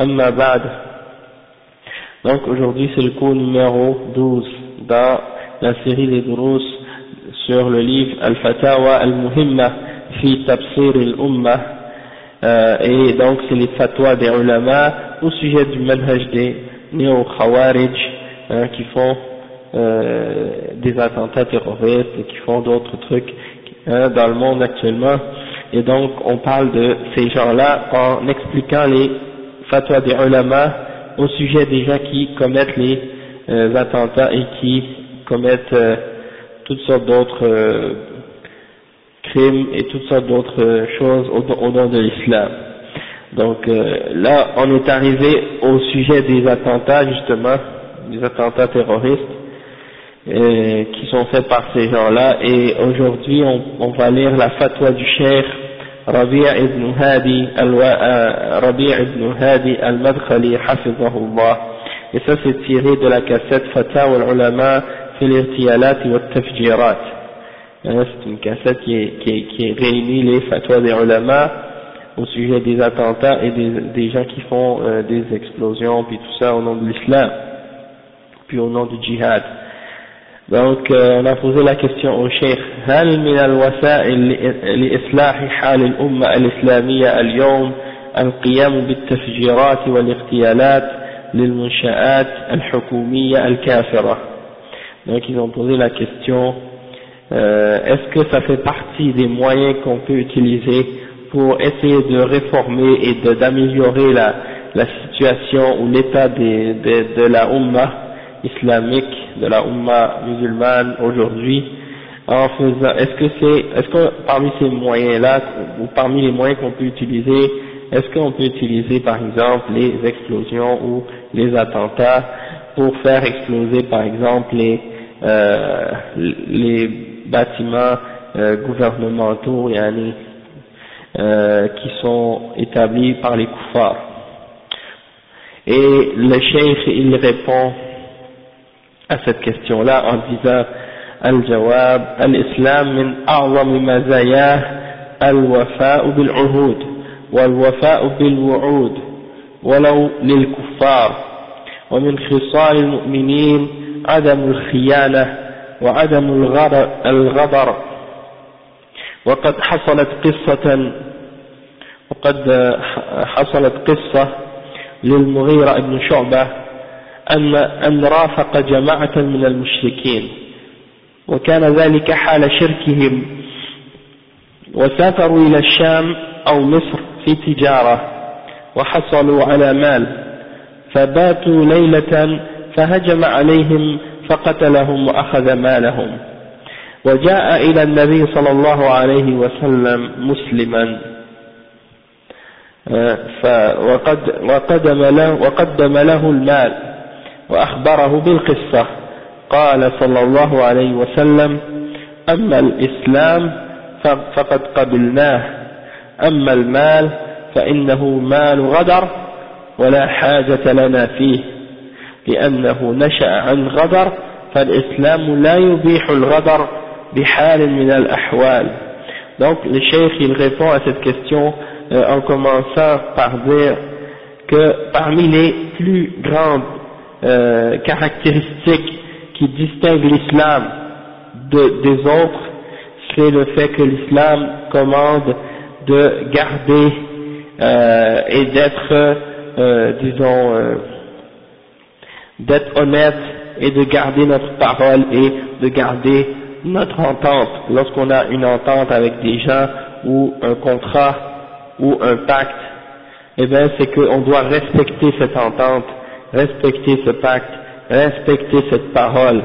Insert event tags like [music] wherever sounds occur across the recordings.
أما بعد Donc aujourd'hui c'est le cours numéro 12 dans la série des durus sur le livre Al-Fatawa Al-Muhimma fi Tafsir Al-Umma euh, et donc c'est les fatwas des ulama au sujet du manhaj des néo-khawarij hein, qui font euh, des attentats terroristes et qui font d'autres trucs hein, dans le monde actuellement et donc on parle de ces gens-là en expliquant les fatwas des ulama au sujet des gens qui commettent les euh, attentats et qui commettent euh, toutes sortes d'autres euh, crimes et toutes sortes d'autres choses au, nom de l'islam. Donc là, on est arrivé au sujet des attentats justement, des attentats terroristes qui sont faits par ces gens-là et aujourd'hui on va lire la fatwa du cher ربيع بن هادي ربيع بن هادي المدخلي حفظه الله et ça c'est tiré de la cassette Fatawa al-Ulama في الاغتيالات والتفجيرات c'est une cassette qui, est, qui, est, qui réunit les fatwas des ulama au sujet des attentats et des, des gens qui font euh, des explosions puis tout ça au nom de l'islam puis au nom du djihad Donc, euh, on a posé la question au cheikh هل من الوسائل لإصلاح حال الأمة الإسلامية اليوم القيام بالتفجيرات والاغتيالات للمنشآت الحكومية الكافرة Donc, ils ont posé la question euh, est-ce que ça fait partie des moyens qu'on peut utiliser pour essayer de réformer et d'améliorer la, la situation ou l'état de, de, de la Ummah islamique de la Ummah musulmane aujourd'hui en faisant, est-ce que c'est, est-ce que parmi ces moyens-là, ou parmi les moyens qu'on peut utiliser, est-ce qu'on peut utiliser par exemple les explosions ou les attentats pour faire exploser par exemple les, euh, les bâtiments euh, gouvernementaux euh, qui sont établis par les koufars? Et le cheikh il répond à cette question-là en disant الجواب الإسلام من أعظم مزاياه الوفاء بالعهود والوفاء بالوعود ولو للكفار ومن خصال المؤمنين عدم الخيانة وعدم الغدر وقد حصلت قصة وقد حصلت قصة للمغيرة بن شعبة أن, أن رافق جماعة من المشركين وكان ذلك حال شركهم وسافروا إلى الشام أو مصر في تجارة وحصلوا على مال فباتوا ليلة فهجم عليهم فقتلهم وأخذ مالهم وجاء إلى النبي صلى الله عليه وسلم مسلما. وقد وقدم له, وقدم له المال. وأخبره بالقصة. قال صلى الله عليه وسلم أما الإسلام فقد قبلناه. أما المال فإنه مال غدر ولا حاجة لنا فيه. لأنه نشأ عن غدر فالإسلام لا يبيح الغدر بحال من الأحوال. Donc le cheikh il répond à cette question euh, en commençant par dire que parmi les plus grandes euh, caractéristiques qui distinguent l'islam de, des autres, c'est le fait que l'islam commande de garder euh, et d'être, euh, disons, euh, d'être honnête et de garder notre parole et de garder notre entente. Lorsqu'on a une entente avec des gens ou un contrat ou un pacte, eh bien c'est qu'on doit respecter cette entente, respecter ce pacte, respecter cette parole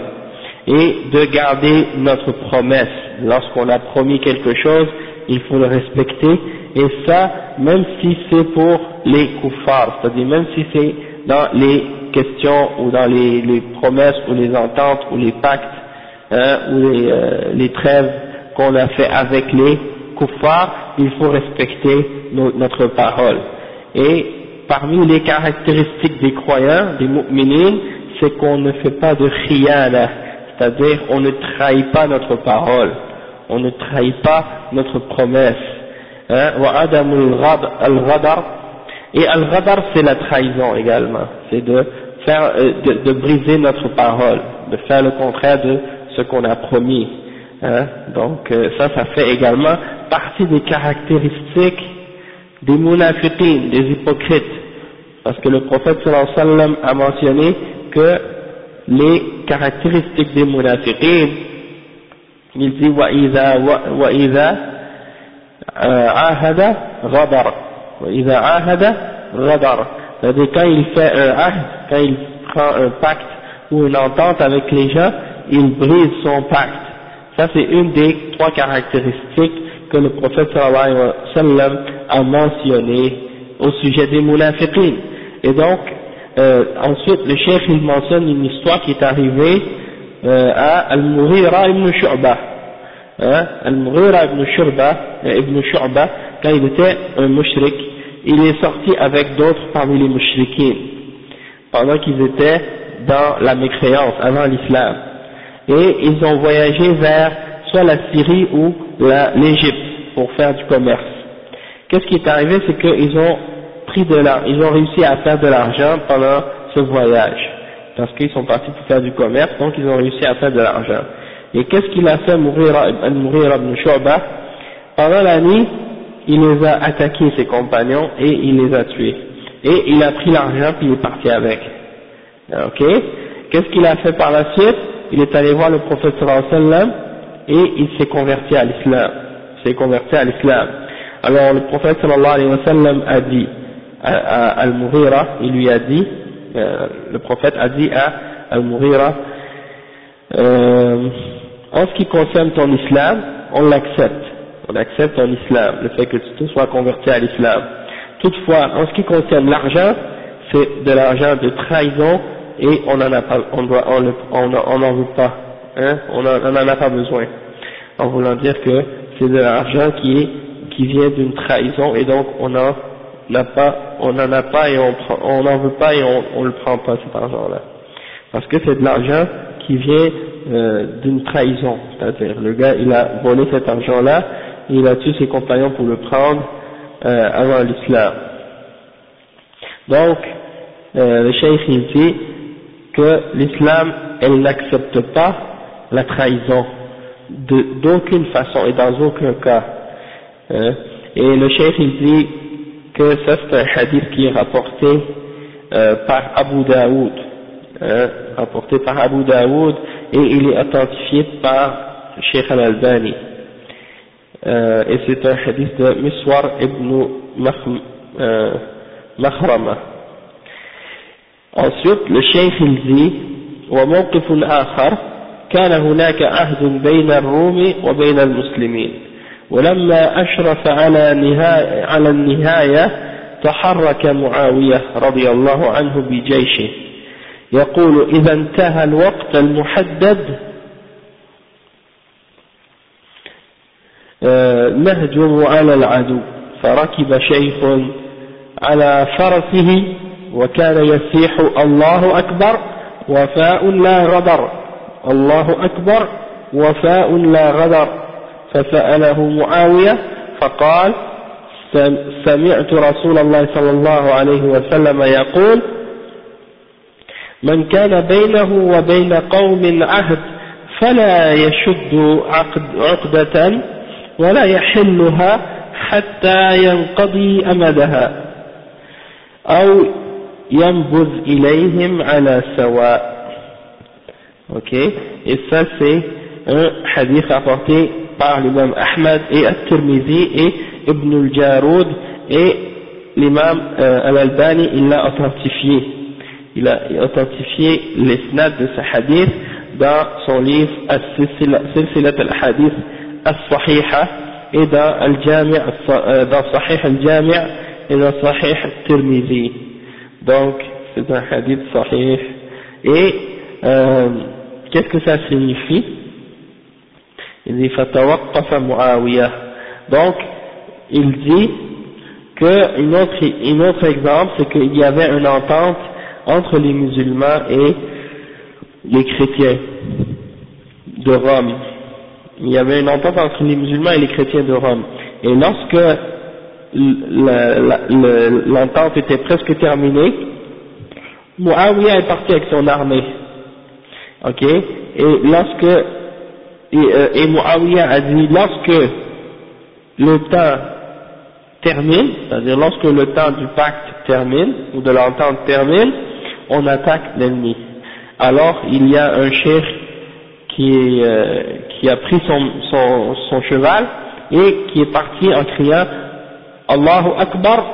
et de garder notre promesse. Lorsqu'on a promis quelque chose, il faut le respecter et ça, même si c'est pour les koufars, c'est-à-dire même si c'est dans les questions ou dans les, promesses ou les ententes ou les pactes hein, ou les, euh, les trêves qu'on a fait avec les koufars, il faut respecter notre parole. Parmi les caractéristiques des croyants, des mu'minines, c'est qu'on ne fait pas de khiyana, c'est-à-dire on ne trahit pas notre parole, on ne trahit pas notre promesse. Hein, et al-ghadar c'est la trahison également, c'est de faire, euh, de, briser notre parole, de faire le contraire de ce qu'on a promis. Hein. Donc euh, ça, ça fait également partie des caractéristiques des munafiqin, des hypocrites Parce que le prophète sallallahu alayhi wa sallam a mentionné que les caractéristiques des munafiqin, il dit wa وَإِذَا عَاهَدَ غَدَرَ وَإِذَا عَاهَدَ غَدَرَ c'est-à-dire quand il fait un acte, quand il prend un pacte ou une entente avec les gens, il brise son pacte. Ça c'est une des trois caractéristiques que le prophète sallallahu alayhi wa sallam a mentionné au sujet des munafiqin. Et donc, euh, ensuite, le chef il mentionne une histoire qui est arrivée euh, à Al-Mughira ibn Shu'ba. Hein, Al-Mughira ibn Shu'ba, euh, ibn Shu'ba, quand il était un mushrik, il est sorti avec d'autres parmi les mushrikines, pendant qu'ils étaient dans la mécréance, avant l'islam. Et ils ont voyagé vers soit la Syrie ou l'Égypte pour faire du commerce. Qu'est-ce qui est arrivé, c'est qu'ils ont pris de l'argent, ils ont réussi à faire de l'argent pendant ce voyage, parce qu'ils sont partis pour faire du commerce, donc ils ont réussi à faire de l'argent. Et qu'est-ce qu'il a fait mourir mourir ibn Shu'ba? Pendant la nuit, il les a attaqués, ses compagnons, et il les a tués. Et il a pris l'argent, puis il est parti avec. Ok? Qu'est-ce qu'il a fait par la suite? Il est allé voir le prophète sallam, et il s'est converti à l'islam. s'est converti à l'islam. Alors le prophète sallallahu alayhi wa sallam a dit Al-Mughira, il lui a dit, euh, le prophète a dit à Al-Mughira, euh, en ce qui concerne ton islam, on l'accepte on accepte en islam, le fait que tu sois converti à l'islam. Toutefois, en ce qui concerne l'argent, c'est de l'argent de trahison et on n'en a pas, on doit, on n'en veut pas, hein, on n'en a pas besoin. En voulant dire que c'est de l'argent qui est, qui vient d'une trahison et donc on n'en on n'en a pas et on n'en veut pas et on, on le prend pas cet argent-là. Parce que c'est de l'argent qui vient euh, d'une trahison, c'est-à-dire le gars il a volé cet argent-là il a tué ses compagnons pour le prendre euh, avant l'islam. Donc, euh, le cheikh il dit que l'islam, elle n'accepte pas la trahison d'aucune façon et dans aucun cas. Hein. Et le cheikh il dit que ça c'est un hadith qui est rapporté euh, par Abu Daoud, hein, rapporté par Abu Daoud et il est authentifié par Sheikh Al-Albani. Euh, et c'est un hadith de Miswar ibn euh, Makhrama. Ensuite, le cheikh il dit وموقف آخر كان هناك عهد بين الروم وبين المسلمين ولما أشرف على, نهاية على النهاية تحرك معاوية رضي الله عنه بجيشه. يقول إذا انتهى الوقت المحدد نهجم على العدو. فركب شيخ على فرسه وكان يسيح الله أكبر وفاء لا غدر. الله أكبر وفاء لا غدر. فسأله معاوية فقال سمعت رسول الله صلى الله عليه وسلم يقول من كان بينه وبين قوم عهد فلا يشد عقد عقدة ولا يحلها حتى ينقضي أمدها أو ينبذ إليهم على سواء. Ok et ça c'est un hadith rapporté par l'imam Ahmad et At-Tirmidhi et Ibn al-Jarud et l'imam euh, Al-Albani il l'a authentifié il a authentifié l'isnad de ce hadith dans son livre Silsilat al-Hadith al-Sahiha et dans Al-Jami' euh, dans Sahih al-Jami' et dans Sahih al-Tirmidhi donc c'est un hadith sahih et euh, qu'est-ce que ça signifie Il dit Donc, il dit que une autre, une autre exemple, c'est qu'il y avait une entente entre les musulmans et les chrétiens de Rome. Il y avait une entente entre les musulmans et les chrétiens de Rome. Et lorsque l'entente était presque terminée, Muawiyah est parti avec son armée. Ok? Et lorsque et, euh, et Muawiyah a dit, lorsque le temps termine, c'est-à-dire lorsque le temps du pacte termine, ou de l'entente termine, on attaque l'ennemi. Alors il y a un chef qui, euh, qui a pris son, son, son, cheval et qui est parti en criant Allahu Akbar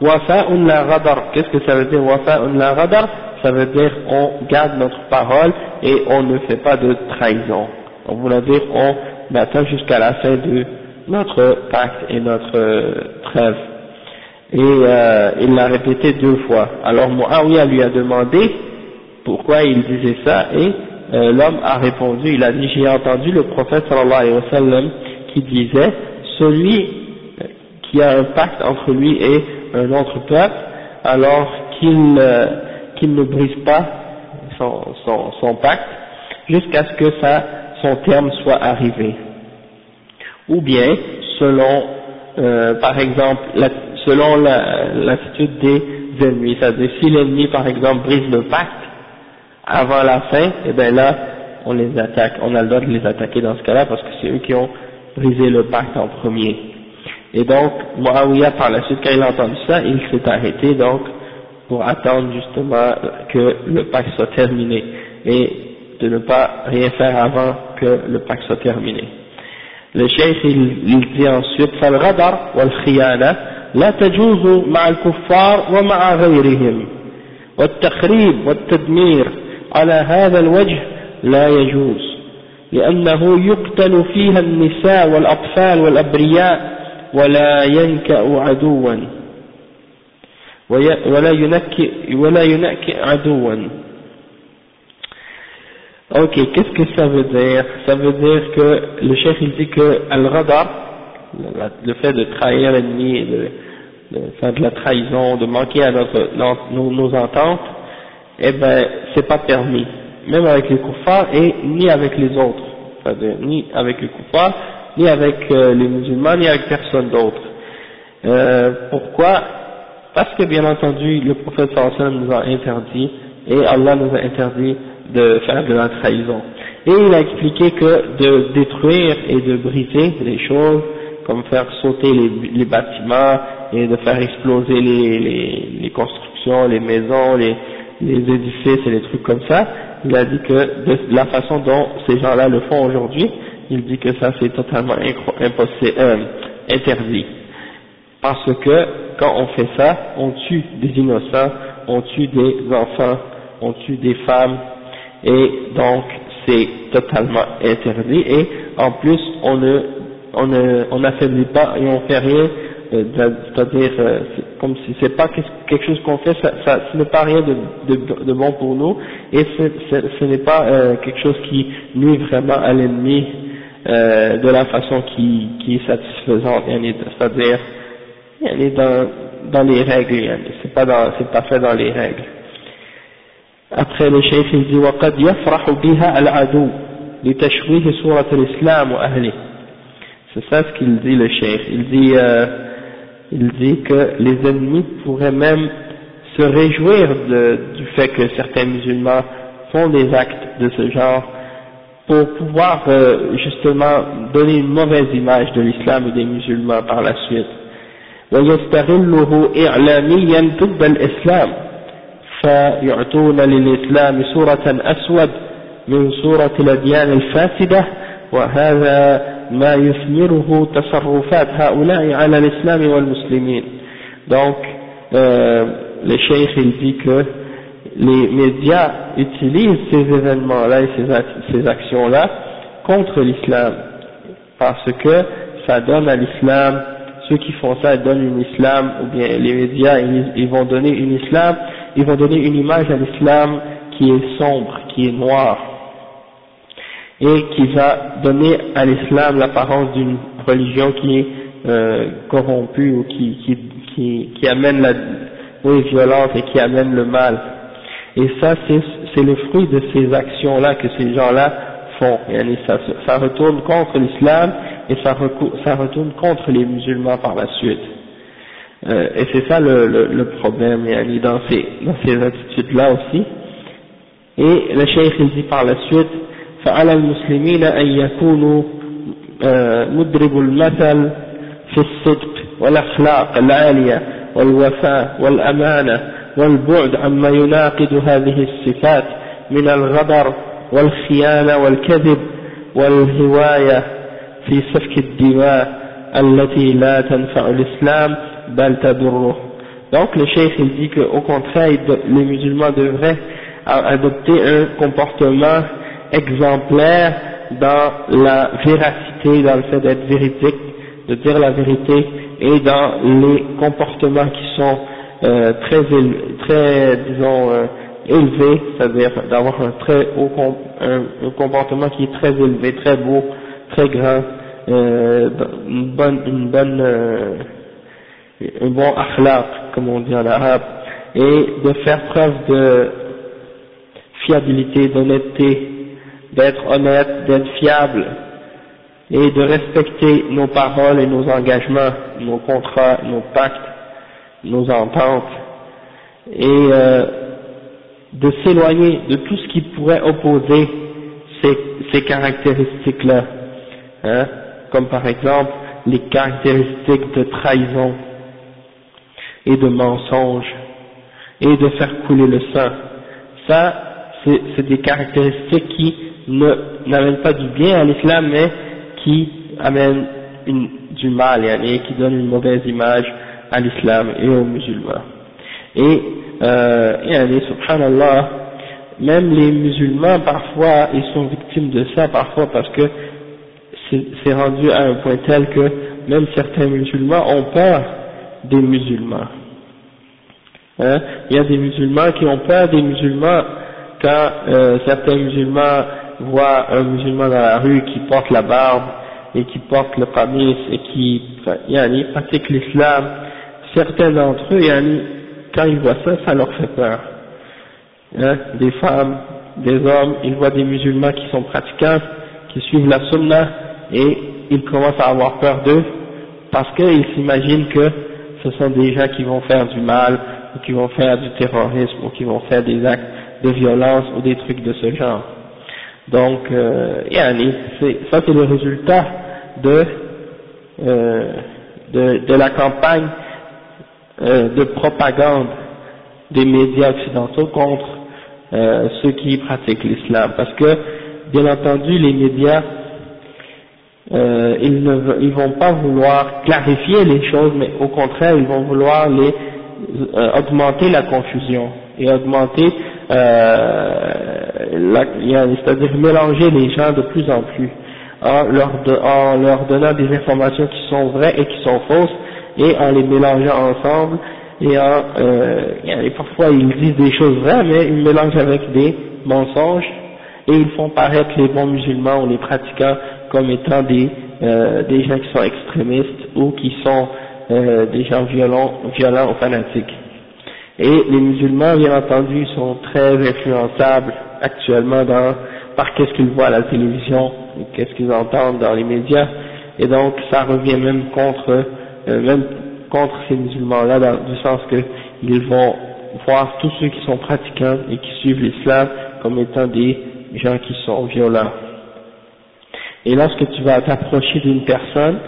wafa'un la ghadar. Qu'est-ce que ça veut dire wafa'un la ghadar? Ça veut dire on garde notre parole et on ne fait pas de trahison. On voulait dire on attend jusqu'à la fin de notre pacte et notre euh, trêve et euh, il l'a répété deux fois. Alors Muawiyah lui a demandé pourquoi il disait ça et euh, l'homme a répondu, il a dit j'ai entendu le prophète sallallahu alayhi wa sallam qui disait celui qui a un pacte entre lui et un autre peuple alors qu'il qu'il ne brise pas son pacte jusqu'à ce que ça, son terme soit arrivé. Ou bien selon euh, par exemple la, selon l'attitude des ennemis. C'est-à-dire si l'ennemi par exemple brise le pacte avant la fin, eh bien là on les attaque, on a le droit de les attaquer dans ce cas-là parce que c'est eux qui ont brisé le pacte en premier. Et donc Muawiyah par la suite quand il a entendu ça, il s'est arrêté donc pour attendre justement que le pacte soit terminé et de ne pas rien faire avant que le pacte soit terminé. Le cheikh il, il dit ensuite فالغدر والخيانة لا تجوز مع الكفار ومع غيرهم والتخريب والتدمير على هذا الوجه لا يجوز لأنه يقتل فيها النساء والأطفال والأبرياء ولا ينكأ عدوا. ولا ينكئ ولا ينكئ عدوا. Ok, qu'est-ce que ça veut dire? Ça veut dire que le chef il dit que al-radar, le fait de trahir l'ennemi, de, faire de la trahison, de manquer à notre, nos, ententes, eh ben, c'est pas permis, même avec les koufars et ni avec les autres, c'est-à-dire ni avec les koufars, ni avec euh, les musulmans, ni avec personne d'autre. Euh, pourquoi? Parce que bien entendu, le prophète sallallahu nous a interdit, et Allah nous a interdit de faire de la trahison. Et il a expliqué que de détruire et de briser les choses, comme faire sauter les, bâtiments et de faire exploser les, les, constructions, les maisons, les, les, édifices et les trucs comme ça, il a dit que de la façon dont ces gens-là le font aujourd'hui, il dit que ça c'est totalement euh, interdit. Parce que quand on fait ça, on tue des innocents, on tue des enfants, on tue des femmes, et donc c'est totalement interdit. Et en plus on ne on ne on n'affaiblit pas et on fait rien euh, c'est-à-dire euh, comme si c'est pas quelque chose qu'on fait ça, ça ce n'est pas rien de, de, de, bon pour nous. Et ce n'est pas euh, quelque chose qui nuit vraiment à l'ennemi de la façon qui, qui est satisfaisante c'est-à-dire est dans dans les règles c'est pas dans c'est pas fait dans les règles après le cheikh il dit وقد يفرح بها العدو لتشويه صورة الإسلام وأهله c'est ça ce qu'il dit le cheikh il dit euh, il dit que les ennemis pourraient même se réjouir de, du fait que certains musulmans font des actes de ce genre pour pouvoir euh, justement donner une mauvaise image de l'islam et des musulmans par la suite. ويستغله إعلاميا ضد الإسلام فيعطون للإسلام صورة أسود من صورة الأديان الفاسدة وهذا ما يثمره تصرفات هؤلاء على الإسلام والمسلمين donc euh, le cheikh il dit que les médias utilisent ces événements-là et ces, ces actions-là contre l'islam parce que ça donne à l'islam ceux qui font ça ils donnent une islam ou bien les médias ils, ils vont donner une islam ils vont donner une image à l'islam qui est sombre qui est noire et qui va donner à l'islam l'apparence d'une religion qui est euh, corrompue ou qui, qui, qui, amène la oui, violence et qui amène le mal. Et ça, c'est le fruit de ces actions-là que ces gens-là font. Et ça, ça retourne contre l'islam et ça, ça retourne contre les musulmans par la suite. Euh, et c'est ça le, le, le problème yani, dans ces, dans ces attitudes-là aussi. Et le cheikh il dit par la suite فعلى المسلمين أن يكونوا مدرب المثل في الصدق والأخلاق العالية والوفاء والأمانة والبعد عما يناقض هذه الصفات من الغدر والخيانة والكذب والهواية في سفك الدماء التي لا تنفع الإسلام donc le cheikh il dit qu'au contraire les musulmans devraient adopter un comportement exemplaire dans la véracité, dans le fait d'être véridique, de dire la vérité et dans les comportements qui sont euh, très, très, disons, euh, élevés, c'est-à-dire d'avoir un très haut un, un, comportement qui est très élevé, très beau, très grand, euh, une bonne, une bonne euh, un bon akhlaq, comme on dit en arabe, et de faire preuve de fiabilité, d'honnêteté, d'être honnête, d'être fiable, et de respecter nos paroles et nos engagements, nos contrats, nos pactes, nos ententes, et euh, de s'éloigner de tout ce qui pourrait opposer ces, ces caractéristiques-là, hein, comme par exemple les caractéristiques de trahison et de mensonge et de faire couler le sang. Ça, c'est des caractéristiques qui n'amènent pas du bien à l'islam, mais qui amène une, du mal et qui donne une mauvaise image à l'islam et aux musulmans. Et, euh, et subhanallah, même les musulmans parfois ils sont victimes de ça parfois parce que c'est rendu à un point tel que même certains musulmans ont peur des musulmans. Hein? Il y a des musulmans qui ont peur des musulmans quand euh, certains musulmans voit un musulman dans la rue qui porte la barbe et qui porte le qamis et qui yani, pratique l'islam, certains d'entre eux, yani, quand ils voient ça, ça leur fait peur. Hein, des femmes, des hommes, ils voient des musulmans qui sont pratiquants, qui suivent la sunna et ils commencent à avoir peur d'eux parce qu'ils s'imaginent que ce sont des gens qui vont faire du mal ou qui vont faire du terrorisme ou qui vont faire des actes de violence ou des trucs de ce genre. Donc, euh, ça c'est le résultat de, euh, de, de, la campagne euh, de propagande des médias occidentaux contre euh, ceux qui pratiquent l'islam. Parce que, bien entendu, les médias, euh, ils ne ils vont pas vouloir clarifier les choses, mais au contraire, ils vont vouloir les euh, augmenter la confusion et augmenter euh, c'est-à-dire mélanger les gens de plus en plus en leur, donnant des informations qui sont vraies et qui sont fausses et en les mélangeant ensemble et en, euh, parfois ils disent des choses vraies mais ils mélangent avec des mensonges et ils font paraître les bons musulmans ou les pratiquants comme étant des, euh, des gens qui sont extrémistes ou qui sont euh, des gens violents, violents ou fanatiques. Et les musulmans, bien entendu, sont très influençables actuellement dans, par qu'est-ce qu'ils voient à la télévision, qu'est-ce qu'ils entendent dans les médias, et donc ça revient même contre, euh, même contre ces musulmans-là, du sens qu'ils vont voir tous ceux qui sont pratiquants et qui suivent l'islam comme étant des gens qui sont violents. Et lorsque tu vas t'approcher d'une personne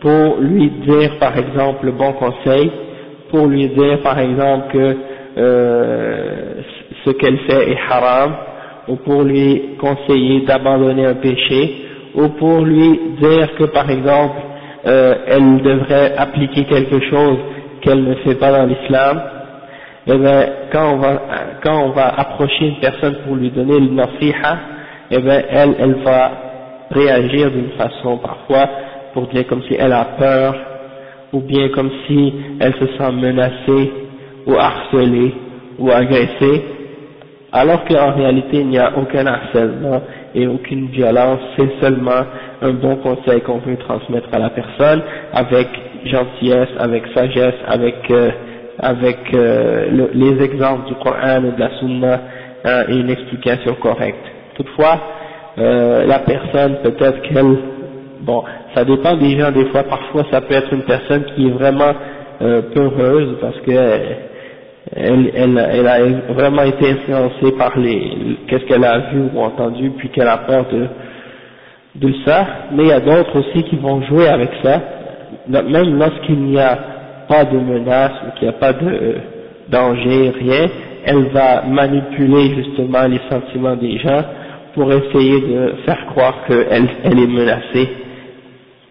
pour lui dire par exemple le bon conseil, pour lui dire par exemple que euh, ce qu'elle fait est haram, ou pour lui conseiller d'abandonner un péché, ou pour lui dire que par exemple euh, elle devrait appliquer quelque chose qu'elle ne fait pas dans l'islam, eh bien, quand on va, quand on va approcher une personne pour lui donner le nasiha, eh bien, elle, elle va réagir d'une façon parfois pour dire comme si elle a peur, ou bien comme si elle se sent menacée, ou harcelée, ou agressée, alors qu'en réalité il n'y a aucun harcèlement et aucune violence, c'est seulement un bon conseil qu'on veut transmettre à la personne avec gentillesse, avec sagesse, avec euh, avec euh, les exemples du Coran et de la Sunna hein, et une explication correcte. Toutefois, euh, la personne peut-être qu'elle, bon, ça dépend des gens. Des fois, parfois ça peut être une personne qui est vraiment euh, peureuse parce que elle, elle, elle, a vraiment été influencée par les qu'est-ce qu'elle a vu ou entendu puis qu'elle a de de ça, mais il y a d'autres aussi qui vont jouer avec ça, même lorsqu'il n'y a pas de menace ou qu'il n'y a pas de danger, rien, elle va manipuler justement les sentiments des gens pour essayer de faire croire qu'elle elle est menacée,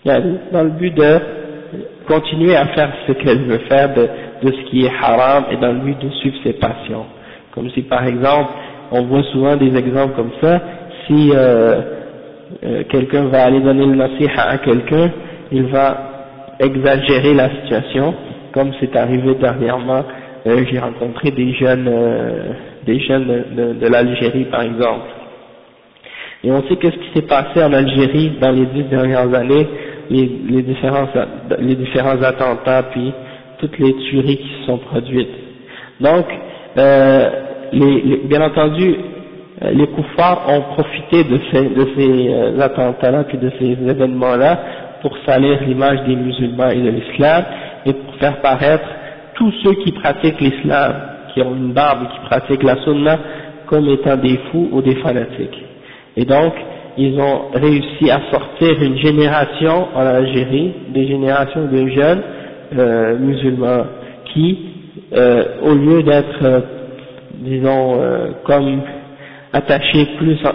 dans le but de continuer à faire ce qu'elle veut faire de, de ce qui est haram et dans le but de suivre ses passions. Comme si par exemple, on voit souvent des exemples comme ça, si euh, euh, quelqu'un va aller donner le nasiha à quelqu'un, il va exagérer la situation, comme c'est arrivé dernièrement, euh, j'ai rencontré des jeunes, euh, des jeunes de, de, l'Algérie par exemple. Et on sait qu'est-ce qui s'est passé en Algérie dans les dix dernières années, les, les, différents, les différents attentats, puis toutes les tueries qui se sont produites. Donc, euh, les, bien entendu, les koufars ont profité de ces, de ces attentats-là, puis de ces événements-là, pour salir l'image des musulmans et de l'islam et pour faire paraître tous ceux qui pratiquent l'islam, qui ont une barbe qui pratiquent la sunna comme étant des fous ou des fanatiques. Et donc, ils ont réussi à sortir une génération en Algérie, des générations de jeunes euh, musulmans qui, euh, au lieu d'être, euh, disons, euh, comme attachés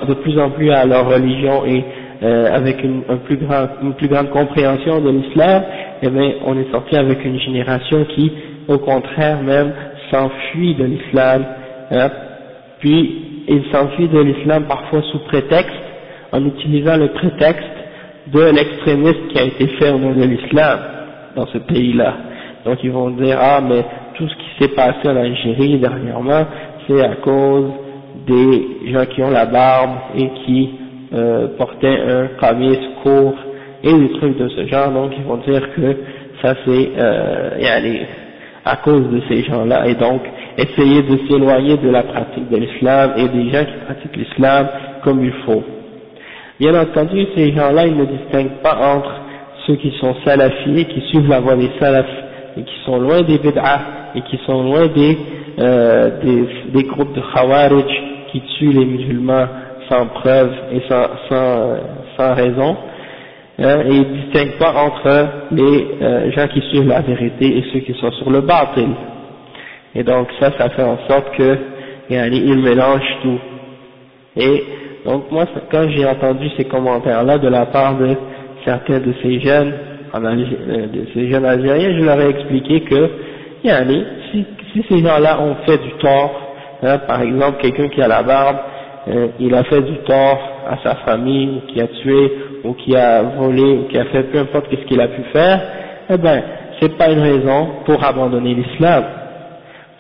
de plus en plus à leur religion et euh, avec une, un plus plus grande compréhension de l'islam, eh bien, on est sorti avec une génération qui, au contraire même, s'enfuit de l'islam, hein, puis il s'enfuit de l'islam parfois sous prétexte, en utilisant le prétexte de l'extrémiste qui a été fait au nom de l'islam dans ce pays-là. Donc ils vont dire, ah mais tout ce qui s'est passé en Algérie dernièrement, c'est à cause des gens qui ont la barbe et qui euh, portait un camis court et des trucs de ce genre, donc ils vont dire que ça c'est euh, à cause de ces gens-là, et donc essayer de s'éloigner de la pratique de l'islam et des gens qui pratiquent l'islam comme il faut. Bien entendu, ces gens-là, ils ne distinguent pas entre ceux qui sont salafis, qui suivent la voie des salafs, et qui sont loin des bid'ah, et qui sont loin des, euh, des, des groupes de khawarij qui tuent les musulmans sans preuve et sans, sans, sans raison, hein, et il ne distingue pas entre les euh, gens qui suivent la vérité et ceux qui sont sur le bâtil. Et donc ça, ça fait en sorte que il mélange tout. Et donc moi, quand j'ai entendu ces commentaires-là de la part de certains de ces jeunes, euh, de ces jeunes algériens, je leur ai expliqué que, si, si ces gens-là ont fait du tort, hein, par exemple quelqu'un qui a la barbe, euh, il a fait du tort à sa famille, ou qui a tué, ou qui a volé, ou qui a fait peu importe ce qu'il a pu faire, eh ben, c'est pas une raison pour abandonner l'islam.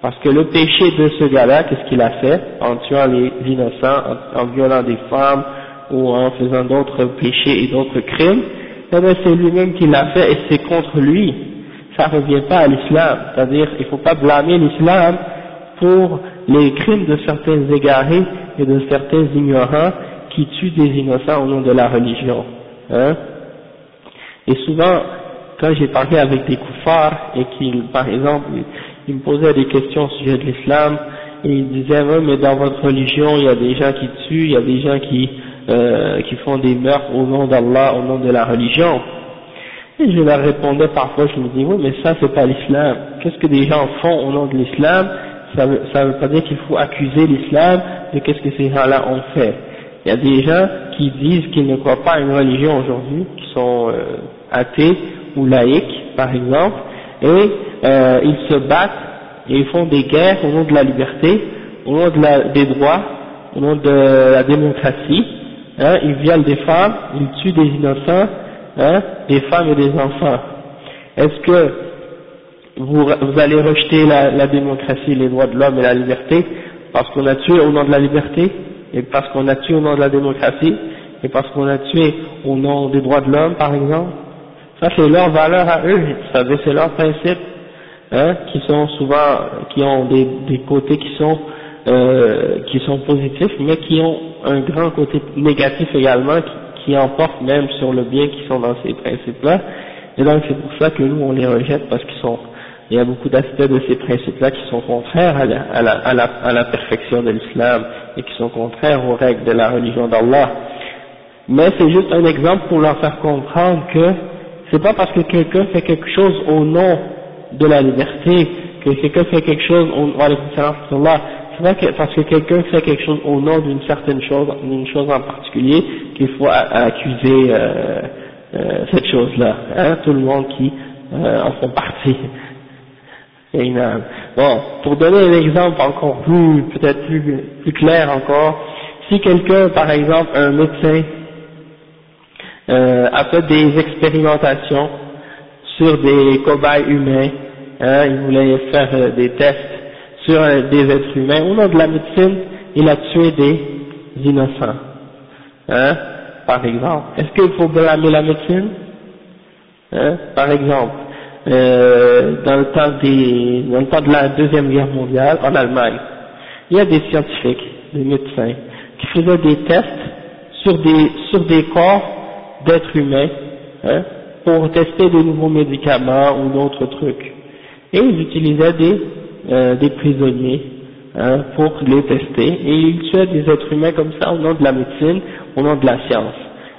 Parce que le péché de ce gars-là, qu'est-ce qu'il a fait En tuant les innocents, en, violant des femmes, ou en faisant d'autres péchés et d'autres crimes, eh ben, c'est lui-même qui l'a fait et c'est contre lui. Ça revient pas à l'islam. C'est-à-dire, il faut pas blâmer l'islam pour les crimes de certains égarés et de certains ignorants qui tuent des innocents au nom de la religion. Hein et souvent, quand j'ai parlé avec des koufars et qu'ils, par exemple, ils me posaient des questions au sujet de l'islam, et ils disaient, oui, mais dans votre religion, il y a des gens qui tuent, il y a des gens qui, euh, qui font des meurtres au nom d'Allah, au nom de la religion. Et je leur répondais parfois, je me dis, oui, mais ça, c'est pas l'islam. Qu'est-ce que des gens font au nom de l'islam? Ça ça veut pas dire qu'il faut accuser l'islam de qu'est-ce que ces gens-là ont fait. Il y a des gens qui disent qu'ils ne croient pas à une religion aujourd'hui, qui sont euh, athées ou laïcs, par exemple, et euh, ils se battent et ils font des guerres au nom de la liberté, au nom des droits, au nom de la démocratie, hein, ils violent des femmes, ils tuent des innocents, hein, des femmes et des enfants. Est-ce que vous, vous, allez rejeter la, démocratie, les droits de l'homme et la liberté parce qu'on a tué au nom de la liberté et parce qu'on a tué au nom de la démocratie et parce qu'on a tué au nom des droits de l'homme, par exemple? Ça, c'est leur valeur à eux, savez, c'est leur principe, hein, qui sont souvent, qui ont des, des côtés qui sont euh, qui sont positifs, mais qui ont un grand côté négatif également, qui, qui emportent même sur le bien qui sont dans ces principes-là. Et donc c'est pour ça que nous on les rejette parce qu'ils sont, il y a beaucoup d'aspects de ces principes-là qui sont contraires à la, à la, à la, à la perfection de l'islam et qui sont contraires aux règles de la religion d'Allah. Mais c'est juste un exemple pour leur faire comprendre que c'est pas parce que quelqu'un fait quelque chose au nom de la liberté, que quelqu'un fait quelque chose au, c'est pas parce que quelqu'un fait quelque chose au nom d'une certaine chose, d'une chose en particulier, qu'il faut accuser euh, euh, cette chose-là. Hein, tout le monde qui euh, en font partie. [laughs] Bon, pour donner un exemple encore plus, peut-être plus clair encore, si quelqu'un, par exemple, un médecin, euh, a fait des expérimentations sur des cobayes humains, hein, il voulait faire euh, des tests sur des êtres humains, au nom de la médecine, il a tué des innocents. Hein, par exemple. Est-ce qu'il faut blâmer la médecine? Hein, Par exemple, euh, dans, le temps des, dans le temps de la Deuxième Guerre mondiale, en Allemagne, il y a des scientifiques, des médecins, qui faisaient des tests sur des, sur des corps d'êtres humains, hein, pour tester de nouveaux médicaments ou d'autres trucs. Et ils utilisaient des euh, des prisonniers hein, pour les tester. Et ils tuaient des êtres humains comme ça au nom de la médecine, au nom de la science.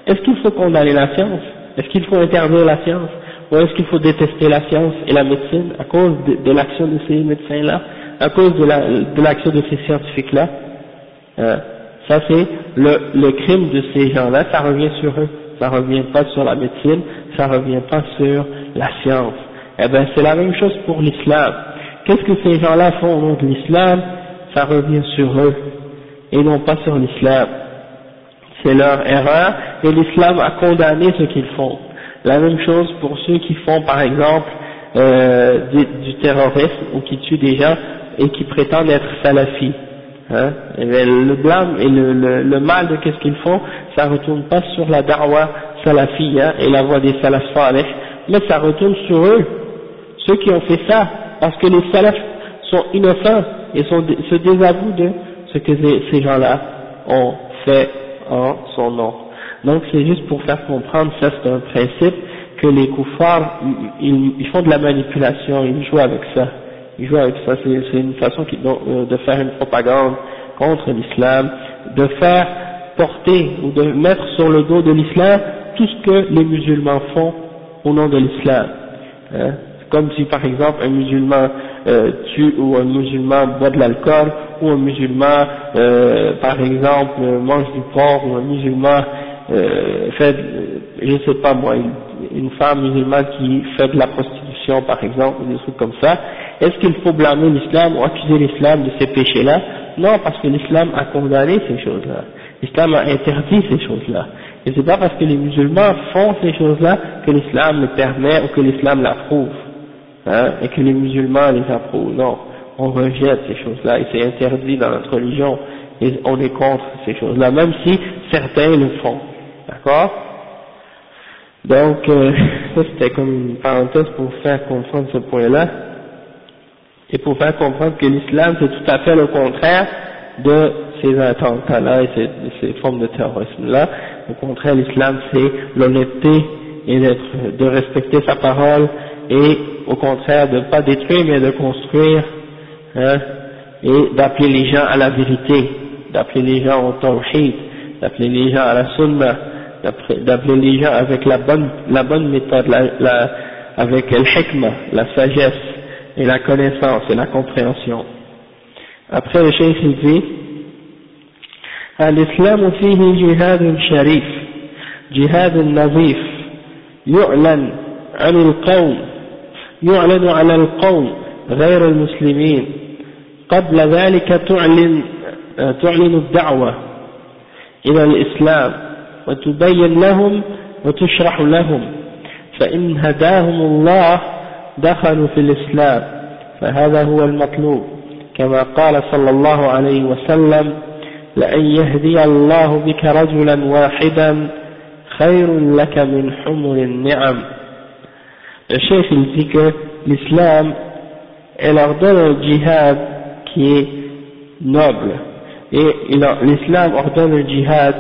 Est-ce qu'il faut condamner la science? Est-ce qu'il faut interdire la science? Ou est-ce qu'il faut détester la science et la médecine à cause de, l'action de ces médecins-là, à cause de l'action de, ces scientifiques-là? Hein? Ça c'est le, le crime de ces gens-là, ça revient sur eux, ça revient pas sur la médecine, ça revient pas sur la science. Eh bien c'est la même chose pour l'islam. Qu'est-ce que ces gens-là font au nom de l'islam? Ça revient sur eux et non pas sur l'islam. C'est leur erreur et l'islam a condamné ce qu'ils font. La même chose pour ceux qui font par exemple euh, du, terrorisme ou qui tuent des gens et qui prétendent être salafis. Hein le blâme et le, le, mal de qu'est-ce qu'ils font, ça retourne pas sur la darwa salafia et la voix des salaf mais ça retourne sur eux, ceux qui ont fait ça, parce que les salafs sont innocents et se désavouent de ce que ces gens-là ont fait en son nom. Donc c'est juste pour faire comprendre, ça c'est un principe, que les koufars, ils, font de la manipulation, ils jouent avec ça. Ils jouent avec ça, c'est une façon euh, de faire une propagande contre l'islam, de faire porter ou de mettre sur le dos de l'islam tout ce que les musulmans font au nom de l'islam. Hein comme si par exemple un musulman euh, tue ou un musulman boit de l'alcool ou un musulman euh, par exemple mange du porc ou un musulman fait, je sais pas moi, une, femme musulmane qui fait de la prostitution par exemple ou des trucs comme ça, est-ce qu'il faut blâmer l'islam ou accuser l'islam de ces péchés-là? Non, parce que l'islam a condamné ces choses-là. L'islam a interdit ces choses-là. Et c'est pas parce que les musulmans font ces choses-là que l'islam le permet ou que l'islam l'approuve hein, et que les musulmans les approuvent. Non, on rejette ces choses-là et c'est interdit dans notre religion et on est contre ces choses-là, même si certains le font. D'accord? Donc, euh, [laughs] c'était comme une parenthèse pour faire comprendre ce point-là. et pour faire comprendre que l'islam c'est tout à fait le contraire de ces attentats-là et ces, ces formes de terrorisme-là. Au contraire, l'islam c'est l'honnêteté et de respecter sa parole et au contraire de ne pas détruire mais de construire hein, et d'appeler les gens à la vérité, d'appeler les gens au tawhid, d'appeler les gens à la sunna, d'appeler les gens avec la bonne, la bonne méthode, la, la, avec le hikmah, la sagesse et la connaissance et la compréhension. Après le cheikh il dit الإسلام فيه جهاد شريف جهاد نظيف يعلن عن القوم يعلن على القوم غير المسلمين قبل ذلك تعلن تعلن الدعوة إلى الإسلام وتبين لهم وتشرح لهم. فإن هداهم الله دخلوا في الإسلام فهذا هو المطلوب. كما قال صلى الله عليه وسلم لأن يهدي الله بك رجلا واحدا خير لك من حمر النعم. Le l'islam, elle ordonne un djihad qui est noble. Et l'islam ordonne un djihad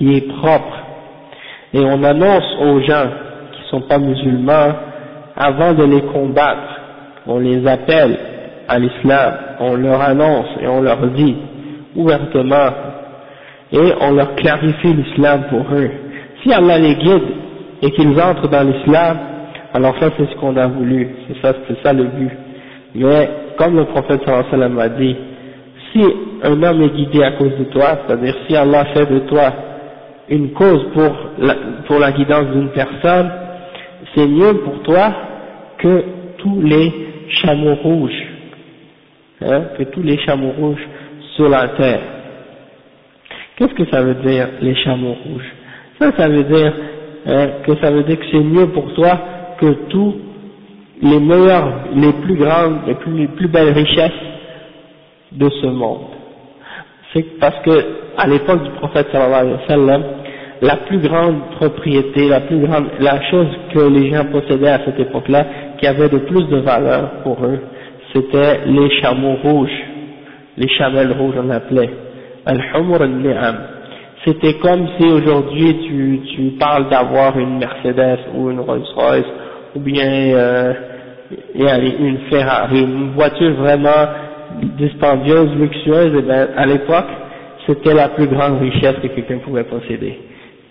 qui est propre. Et on annonce aux gens qui ne sont pas musulmans, avant de les combattre, on les appelle à l'islam, on leur annonce et on leur dit ouvertement et on leur clarifie l'islam pour eux. Si Allah les guide et qu'ils entrent dans l'islam, alors ça c'est ce qu'on a voulu, c'est ça, c'est ça le but. Mais comme le prophète sallallahu a dit, si un homme est guidé à cause de toi, c'est-à-dire si Allah fait de toi une cause pour la, guidance d'une personne, c'est mieux pour toi que tous les chameaux rouges, hein, que tous les chameaux rouges sur la terre. Qu'est-ce que ça veut dire les chameaux rouges? Ça, ça veut dire hein, que ça veut dire que c'est mieux pour toi que tous les meilleurs, les plus grandes, les plus, les plus belles richesses de ce monde. C'est parce que à l'époque du prophète sallallahu alayhi wa sallam, la plus grande propriété, la plus grande, la chose que les gens possédaient à cette époque-là, qui avait de plus de valeur pour eux, c'était les chameaux rouges, les chamelles rouges on appelait, al-humr al-ni'am. C'était comme si aujourd'hui tu, tu parles d'avoir une Mercedes ou une Rolls-Royce ou bien euh, une Ferrari, une voiture vraiment dispendieuse, luxueuse, et bien, à l'époque, c'était la plus grande richesse que quelqu'un pouvait posséder.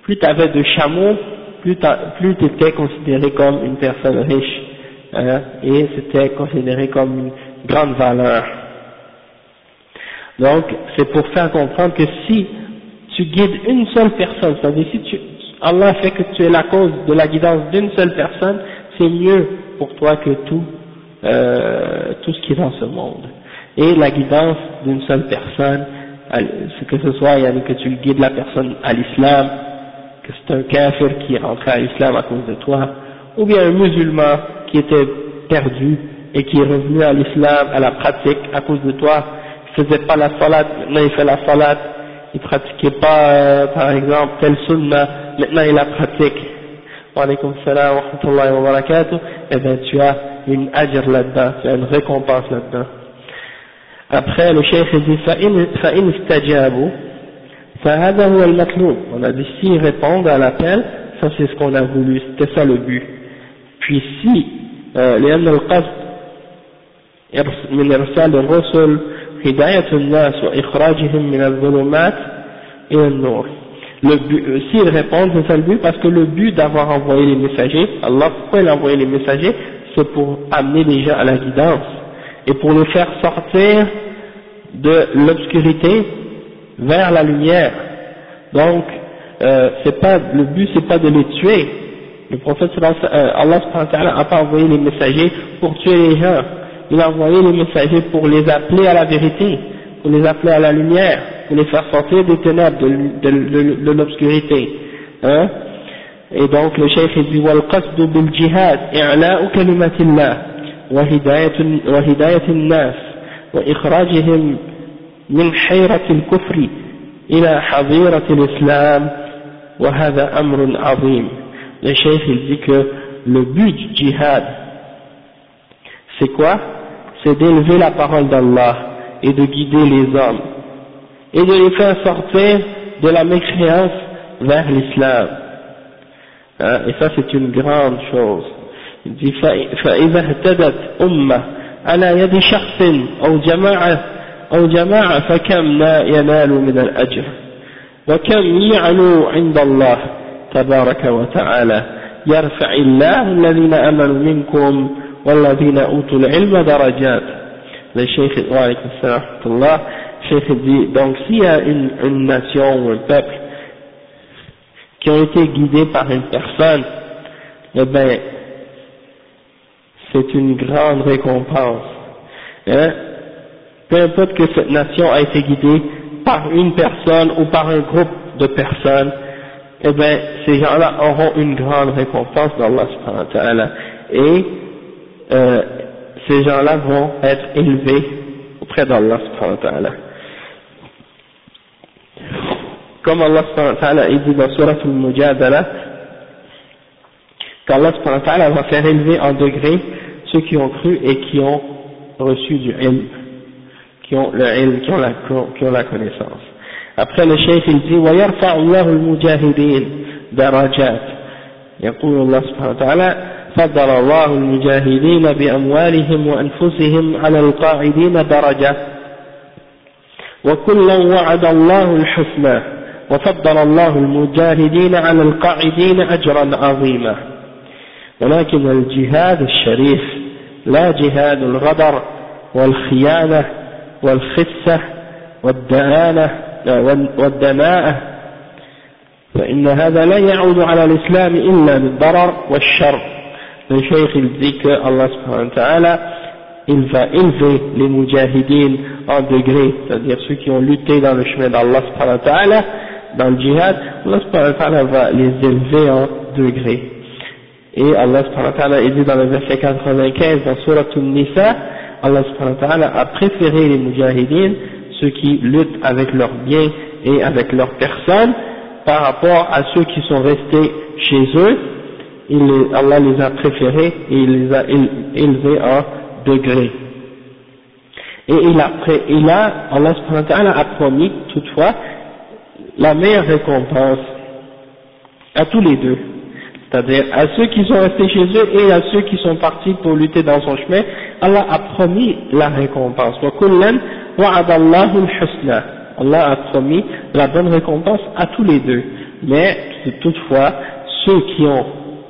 Plus tu avais de chameaux, plus tu étais considéré comme une personne riche, hein, et c'était considéré comme une grande valeur. Donc, c'est pour faire comprendre que si tu guides une seule personne, c'est-à-dire si Allah fait que tu es la cause de la guidance d'une seule personne, c'est mieux pour toi que tout, euh, tout ce qui est dans ce monde. Et la guidance d'une seule personne, que ce soit que tu guides la personne à l'islam, que c'est un kafir qui est rentré à l'islam à cause de toi, ou bien un musulman qui était perdu et qui est revenu à l'islam, à la pratique à cause de toi, il faisait pas la salat, maintenant il fait la salat, il pratiquait pas euh, par exemple tel sunna, maintenant il la pratique. Wa alaykum salam wa rahmatullahi wa barakatuh, et eh bien tu as une ajr là-dedans, tu as une récompense là-dedans. Après le cheikh dit فإن استجابوا فهذا هو المطلوب on a dit s'ils répondent à l'appel ça c'est ce qu'on a voulu c'était ça le but puis si لأن القصد من إرسال الرسل هداية الناس وإخراجهم من الظلمات إلى النور le but, s'ils répondent, c'est ça le but, parce que le but d'avoir envoyé les messagers, Allah, pourquoi il a envoyé les messagers C'est pour amener les gens à la guidance et pour les faire sortir de l'obscurité vers la lumière. Donc, euh, c'est pas le but, c'est pas de les tuer. Le prophète euh, Allah n'a pas envoyé les messagers pour tuer les gens. Il a envoyé les messagers pour les appeler à la vérité, pour les appeler à la lumière, pour les faire sortir des ténèbres, de, de, de, l'obscurité. Hein Et donc le chef dit وَالْقَصْدُ بِالْجِهَادِ إِعْلَاءُ كَلِمَةِ اللَّهِ وهداية, وهداية الناس وإخراجهم من حيرة الكفر إلى حظيرة الإسلام وهذا أمر عظيم le cheikh il dit que le but du djihad c'est quoi c'est d'élever la parole d'Allah et de guider les hommes et de les faire sortir de la mécréance vers l'islam. Hein, et ça c'est une grande chose. Il dit فإذا اهتدت أمة على يد شخص أو جماعة أو جماعة فكم لا ينال من الأجر؟ وكم يعلو عند الله تبارك وتعالى؟ يرفع الله الذين أمنوا منكم والذين أوتوا العلم درجات. للشيخ وعليكم السلام ورحمة الله الشيخ دي دونك سيا إن ناسيون والبابل كي été guidés par une personne eh ben c'est une grande récompense hein? Peu importe que cette nation a été guidée par une personne ou par un groupe de personnes eh bien ces gens-là auront une grande récompense d'Allah subhanahu wa ta'ala et euh, ces gens-là vont être élevés auprès d'Allah subhanahu wa ta'ala. Comme Allah subhanahu wa ta'ala dit dans Surah Al-Mujadala, qu'Allah subhanahu wa ta'ala va faire élever en degré ceux qui ont cru et qui ont reçu du qui ont le ilm, qui ont la, qui ont la connaissance. Après le cheikh il dit ويرفع الله المجاهدين درجات. يقول الله سبحانه وتعالى فضل الله المجاهدين بأموالهم وأنفسهم على القاعدين درجة. وكلا وعد الله الحسنى. وفضل الله المجاهدين على القاعدين أجرا عظيما. ولكن الجهاد الشريف لا جهاد الغدر والخيانة والخسة والدهانة والدناءة فإن هذا لا يعود على الإسلام إلا بالضرر والشر dit que Allah subhanahu wa ta'ala il va élever les mujahideen en degrés, c'est-à-dire ceux qui ont lutté dans le chemin d'Allah subhanahu wa ta'ala, dans le djihad, Allah subhanahu wa ta'ala va les élever en degrés. Et Allah subhanahu wa ta'ala il dit dans le verset 95 dans Surah An-Nisa, Allah subhanahu a préféré les mujahideen, ceux qui luttent avec leurs biens et avec leurs personnes, par rapport à ceux qui sont restés chez eux il Allah les a préférés et il les a élevés en degrés. Et il a, Allah a promis toutefois la meilleure récompense à tous les deux, c'est-à-dire à ceux qui sont restés chez eux et à ceux qui sont partis pour lutter dans son chemin, Allah a promis la récompense. Allah a promis la bonne récompense à tous les deux. Mais toutefois, ceux qui ont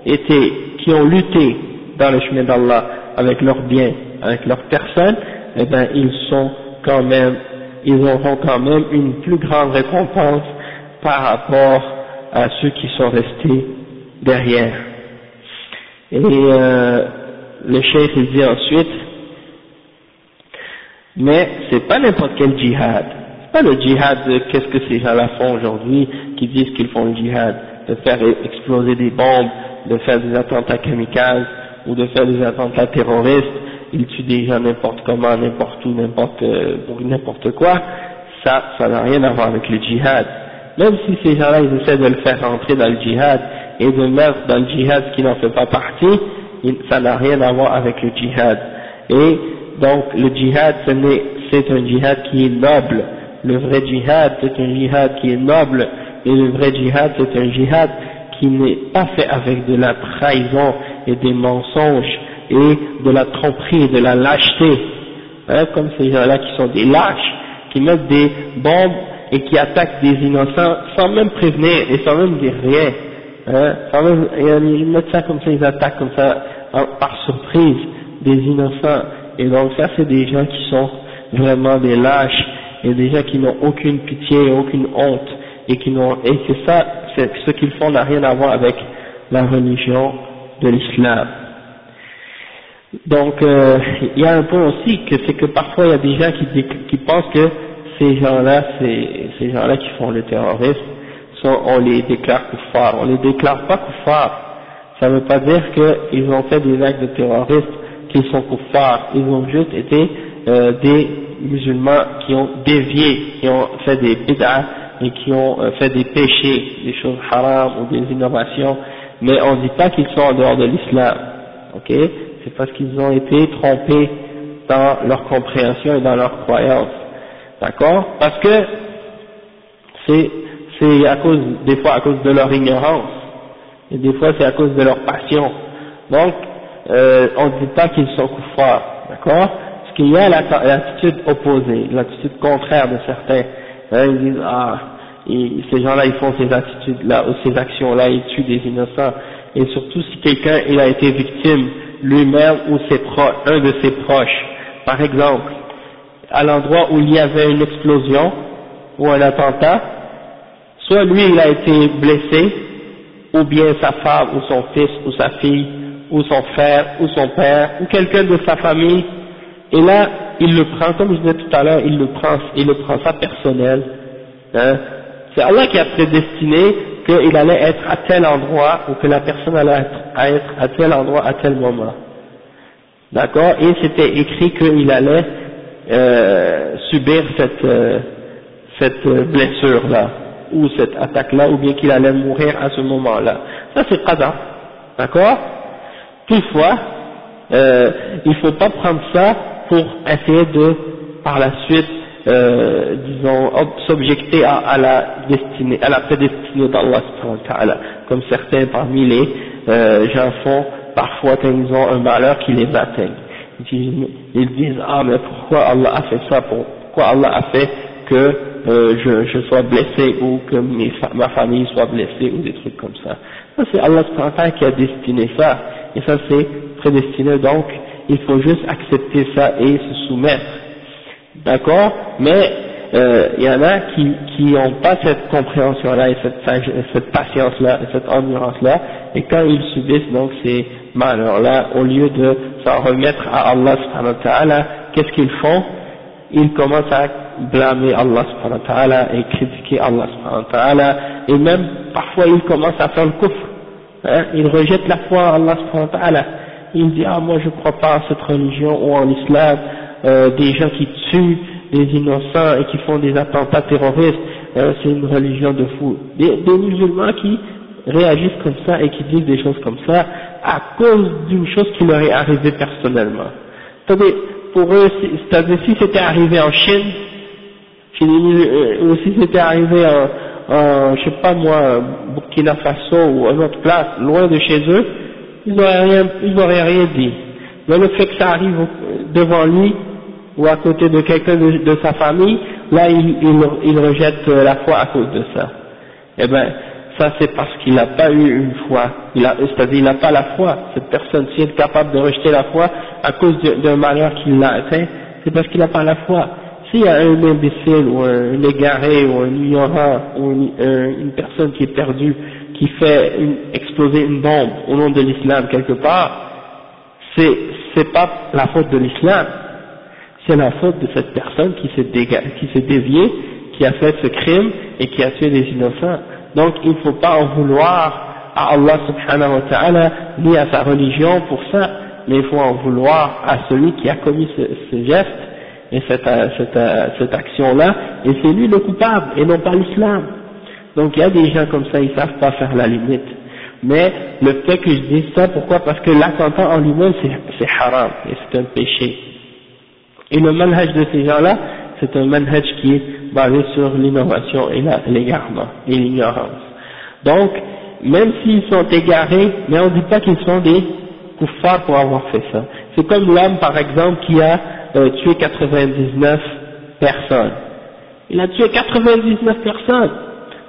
été, qui ont lutté dans le chemin d'Allah avec leurs biens, avec leurs personnes, eh bien ils sont quand même, ils auront quand même une plus grande récompense par rapport à ceux qui sont restés derrière. Et euh, le chef il dit ensuite, mais c'est pas n'importe quel djihad, c'est pas le djihad de qu'est-ce que ces gens-là font aujourd'hui, qui disent qu'ils font le djihad, de faire exploser des bombes, de faire des attentats kamikazes ou de faire des attentats terroristes, ils tuent des gens n'importe comment, n'importe où, n'importe pour n'importe quoi, ça, ça n'a rien à voir avec le djihad. Même si ces gens-là, ils essaient de le faire rentrer dans le djihad et de mettre dans le djihad qui n'en fait pas partie, ça n'a rien à voir avec le djihad. Et donc, le djihad, c'est un djihad qui est noble. Le vrai djihad, c'est un djihad qui est noble. Et le vrai djihad, c'est un djihad qui n'est pas fait avec de la trahison et des mensonges et de la tromperie et de la lâcheté, hein, comme ces gens-là qui sont des lâches, qui mettent des bombes et qui attaquent des innocents sans même prévenir et sans même dire rien. Hein, ils mettent ça comme ça, ils attaquent comme ça par surprise des innocents. Et donc ça, c'est des gens qui sont vraiment des lâches et des gens qui n'ont aucune pitié aucune honte et qui n'ont et que ça ce qu'ils font n'a rien à voir avec la religion de l'islam. Donc, euh, il y a un point aussi que c'est que parfois il y a des gens qui, qui pensent que ces gens-là, ces gens-là qui font le terrorisme, on les déclare kuffar. On les déclare pas kuffar. Ça ne veut pas dire qu'ils ont fait des actes de terrorisme qu'ils sont kuffar. Ils ont juste été euh, des musulmans qui ont dévié, qui ont fait des bid'ah et qui ont euh, fait des péchés, des choses haram ou des innovations, mais on ne dit pas qu'ils sont en dehors de l'islam, ok? C'est parce qu'ils ont été trompés dans leur compréhension et dans leur croyance. D'accord? Parce que c'est c'est à cause des fois à cause de leur ignorance et des fois c'est à cause de leur passion. Donc euh, on ne dit pas qu'ils sont kuffars, d'accord? Parce qu'il y a l'attitude opposée, l'attitude contraire de certains. Hein, ils disent ah ces gens-là ils font ces attitudes-là ou ces actions-là, ils tuent des innocents. Et surtout si quelqu'un il a été victime lui-même ou ses un de ses proches. Par exemple, à l'endroit où il y avait une explosion ou un attentat, soit lui il a été blessé, ou bien sa femme ou son fils ou sa fille ou son frère ou son père ou quelqu'un de sa famille, et là il le prend, comme je disais tout à l'heure, il le prend, il le prend ça personnel. Hein. C'est Allah qui a prédestiné qu'il allait être à tel endroit ou que la personne allait être à, tel endroit à tel moment. D'accord? Et c'était écrit qu'il allait euh, subir cette, euh, cette blessure-là, ou cette attaque-là, ou bien qu'il allait mourir à ce moment-là. Ça c'est qadar. D'accord? Toutefois, euh, il ne faut pas prendre ça pour essayer de, par la suite, euh, disons, s'objecter à, à, la destinée, à la prédestinée d'Allah comme certains parmi les euh, gens font parfois quand ils ont un malheur qui les atteigne. Ils disent, ah mais pourquoi Allah a fait ça, pourquoi Allah a fait que euh, je, je, sois blessé ou que ma famille soit blessée ou des trucs comme ça. Ça c'est Allah qui a destiné ça, et ça c'est prédestiné. Donc il faut juste accepter ça et se soumettre. D'accord? Mais euh, il y en a qui qui n'ont pas cette compréhension-là et cette, cette patience-là, cette endurance-là, et quand ils subissent donc ces malheurs-là, au lieu de s'en remettre à Allah qu'est-ce qu'ils font? Ils commencent à blâmer Allah subhanahu wa ta'ala et critiquer Allah subhanahu wa ta'ala, et même parfois ils commencent à faire le kufr, hein, ils rejettent la foi en Allah subhanahu wa ta'ala, ils disent ah moi je crois pas à cette religion ou en islam, euh, des gens qui tuent des innocents et qui font des attentats terroristes, euh, c'est une religion de fous. Des, musulmans qui réagissent comme ça et qui disent des choses comme ça à cause d'une chose qui leur est arrivée personnellement. Pour eux, c'est-à-dire si c'était arrivé en Chine, euh, ou si c'était arrivé en, en, je sais pas moi, Burkina Faso ou en autre place, loin de chez eux, ils n'auraient rien, ils n'auraient rien dit. Mais le fait que ça arrive devant lui, ou à côté de quelqu'un de, sa famille, là il, il, rejette la foi à cause de ça. Eh bien, ça c'est parce qu'il n'a pas eu une foi, c'est-à-dire il n'a pas la foi, cette personne, ci est capable de rejeter la foi à cause d'un malheur qu'il a atteint, c'est parce qu'il n'a pas la foi. S'il y a un imbécile ou un, égaré ou un ignorant ou une, personne qui est perdue, qui fait exploser une bombe au nom de l'islam quelque part, c'est c'est pas la faute de l'islam, c'est la faute de cette personne qui s'est déviée, qui a fait ce crime et qui a tué des innocents. Donc il ne faut pas en vouloir à Allah subhanahu wa ta'ala ni à sa religion pour ça, mais il faut en vouloir à celui qui a commis ce, geste et cette, cette, cette action-là, et c'est lui le coupable et non pas l'islam. Donc il y a des gens comme ça, ils savent pas faire la limite. Mais le fait que je dise ça, pourquoi? Parce que l'attentat en lui-même c'est haram, et c'est un péché. Et le manhaj de ces gens-là, c'est un manhaj qui est basé sur l'innovation et l'égarement et l'ignorance. Donc, même s'ils sont égarés, mais on ne dit pas qu'ils sont des kuffars pour avoir fait ça. C'est comme l'homme, par exemple, qui a euh, tué 99 personnes. Il a tué 99 personnes.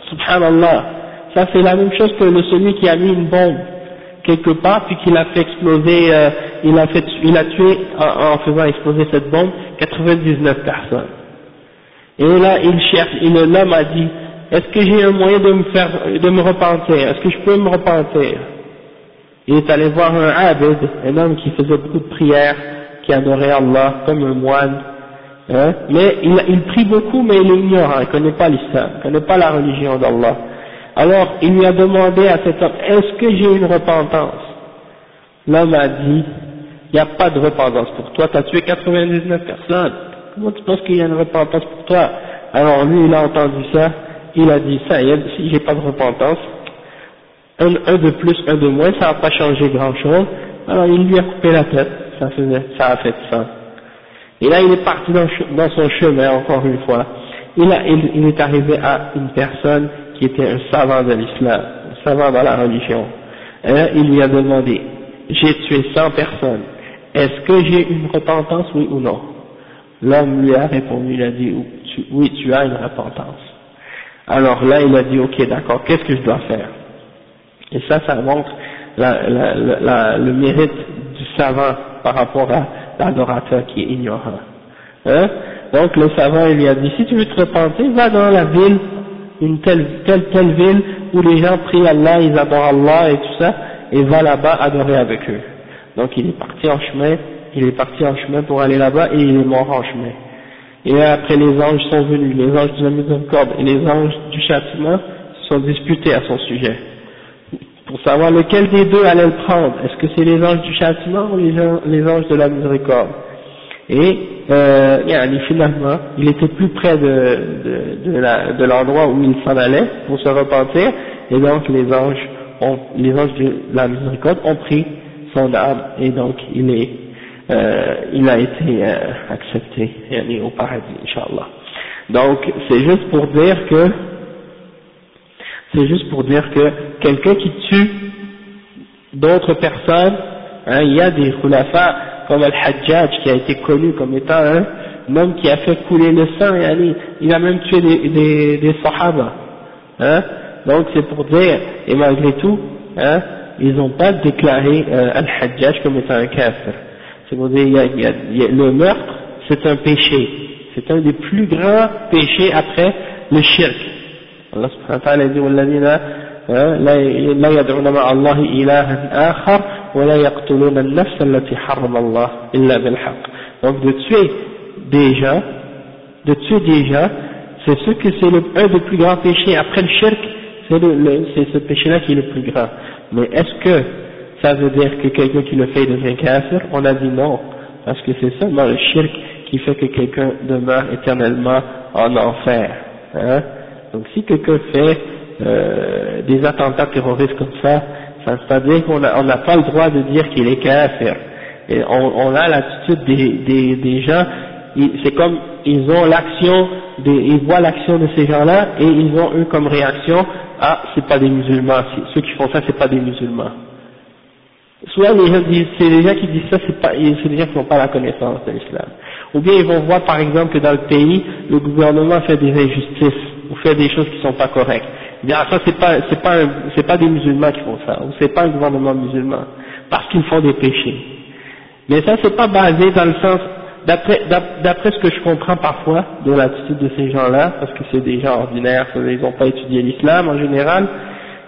Subhanallah. Ça c'est la même chose que le, celui qui a mis une bombe quelque part, puis qu'il a fait exploser, euh, il, a fait, il a tué en, faisant exploser cette bombe 99 personnes. Et là, il cherche, l'homme a dit, est-ce que j'ai un moyen de me faire, de me repentir? Est-ce que je peux me repentir? Il est allé voir un abid, un homme qui faisait beaucoup de prières, qui adorait Allah comme un moine, hein, mais il, il prie beaucoup, mais il est ignorant, il connaît pas l'islam, il connaît pas la religion d'Allah. Alors il lui a demandé à cet homme, est-ce que j'ai une repentance? L'homme a dit, il n'y a pas de repentance pour toi, tu as tué 99 personnes, comment tu penses qu'il y a une repentance pour toi? Alors lui, il a entendu ça, il a dit, ça. Y est, si j'ai pas de repentance, un, de plus, un de moins, ça n'a pas changé grand chose, alors il lui a coupé la tête, ça, faisait, ça a fait ça. Et là, il est parti dans, son chemin, encore une fois. Il, a, il, est arrivé à une personne qui était un savant de l'islam, un savant dans la religion. Il lui a demandé, j'ai tué 100 personnes, est-ce que j'ai une repentance, oui ou non? L'homme lui a répondu, il a dit, oui, tu as une repentance. Alors là, il a dit, ok, d'accord, qu'est-ce que je dois faire? Et ça, ça montre le mérite du savant par rapport à l'adorateur qui est ignorant. Hein? Donc le savant, il lui a dit, si tu veux te repentir, va dans la ville, une telle, telle, telle ville, où les gens prient Allah, ils adorent Allah et tout ça, et va là-bas adorer avec eux. Donc il est parti en chemin, il est parti en chemin pour aller là-bas et il est mort en chemin. Et après les anges sont venus, les anges de la miséricorde et les anges du châtiment se sont disputés à son sujet. Pour savoir lequel des deux allait le prendre, est-ce que c'est les anges du châtiment ou les anges de la miséricorde? Et euh, finalement, il était plus près de, de, de l'endroit où il s'en allait pour se repentir, et donc les anges, ont, les anges de la miséricorde ont pris son âme, et donc il est euh, il a été euh, accepté au paradis, Inch'Allah. Donc c'est juste pour dire que c'est juste pour dire que quelqu'un qui tue d'autres personnes, hein, il y a des khulafas comme Al-Hajjaj qui a été connu comme étant un homme qui a fait couler le sang, et il a même tué des, des, des sahaba. Hein, donc c'est pour dire, et malgré tout, hein, ils n'ont pas déclaré euh, Al-Hajjaj comme étant un kafir. C'est pour dire, le meurtre, c'est un péché. C'est un des plus grands péchés après le shirk. Allah subhanahu wa ta'ala dit, والذين لا يدعون مع الله إلها آخر ولا يقتلون النفس التي حرم الله إلا بالحق. Donc de tuer des gens, de tuer des gens, c'est ce que c'est un des plus grands péchés après le shirk, c'est ce péché-là qui est le plus grand. Mais est-ce que ça veut dire que quelqu'un qui le fait devient kafir On a dit non, parce que c'est seulement le shirk qui fait que quelqu'un demeure éternellement en enfer. Hein? Donc si quelqu'un fait euh, des attentats terroristes comme ça, ça veut dire qu'on n'a pas le droit de dire qu'il est kafir. Et on, a l'attitude des, des, des gens, c'est comme ils ont l'action, ils voient l'action de ces gens-là et ils ont eux comme réaction, ah c'est pas des musulmans, ceux qui font ça c'est pas des musulmans. Soit les gens disent, c'est les gens qui disent ça, c'est pas, c'est les gens qui n'ont pas la connaissance de l'islam. Ou bien ils vont voir par exemple que dans le pays, le gouvernement fait des injustices, ou fait des choses qui sont pas correctes. Disent, ah ça c'est pas, c'est pas, c'est pas des musulmans qui font ça, ou c'est pas un gouvernement musulman, parce qu'ils font des péchés. Mais ça c'est pas basé dans le sens, d'après, d'après ce que je comprends parfois de l'attitude de ces gens-là, parce que c'est des gens ordinaires, ils n'ont pas étudié l'islam en général,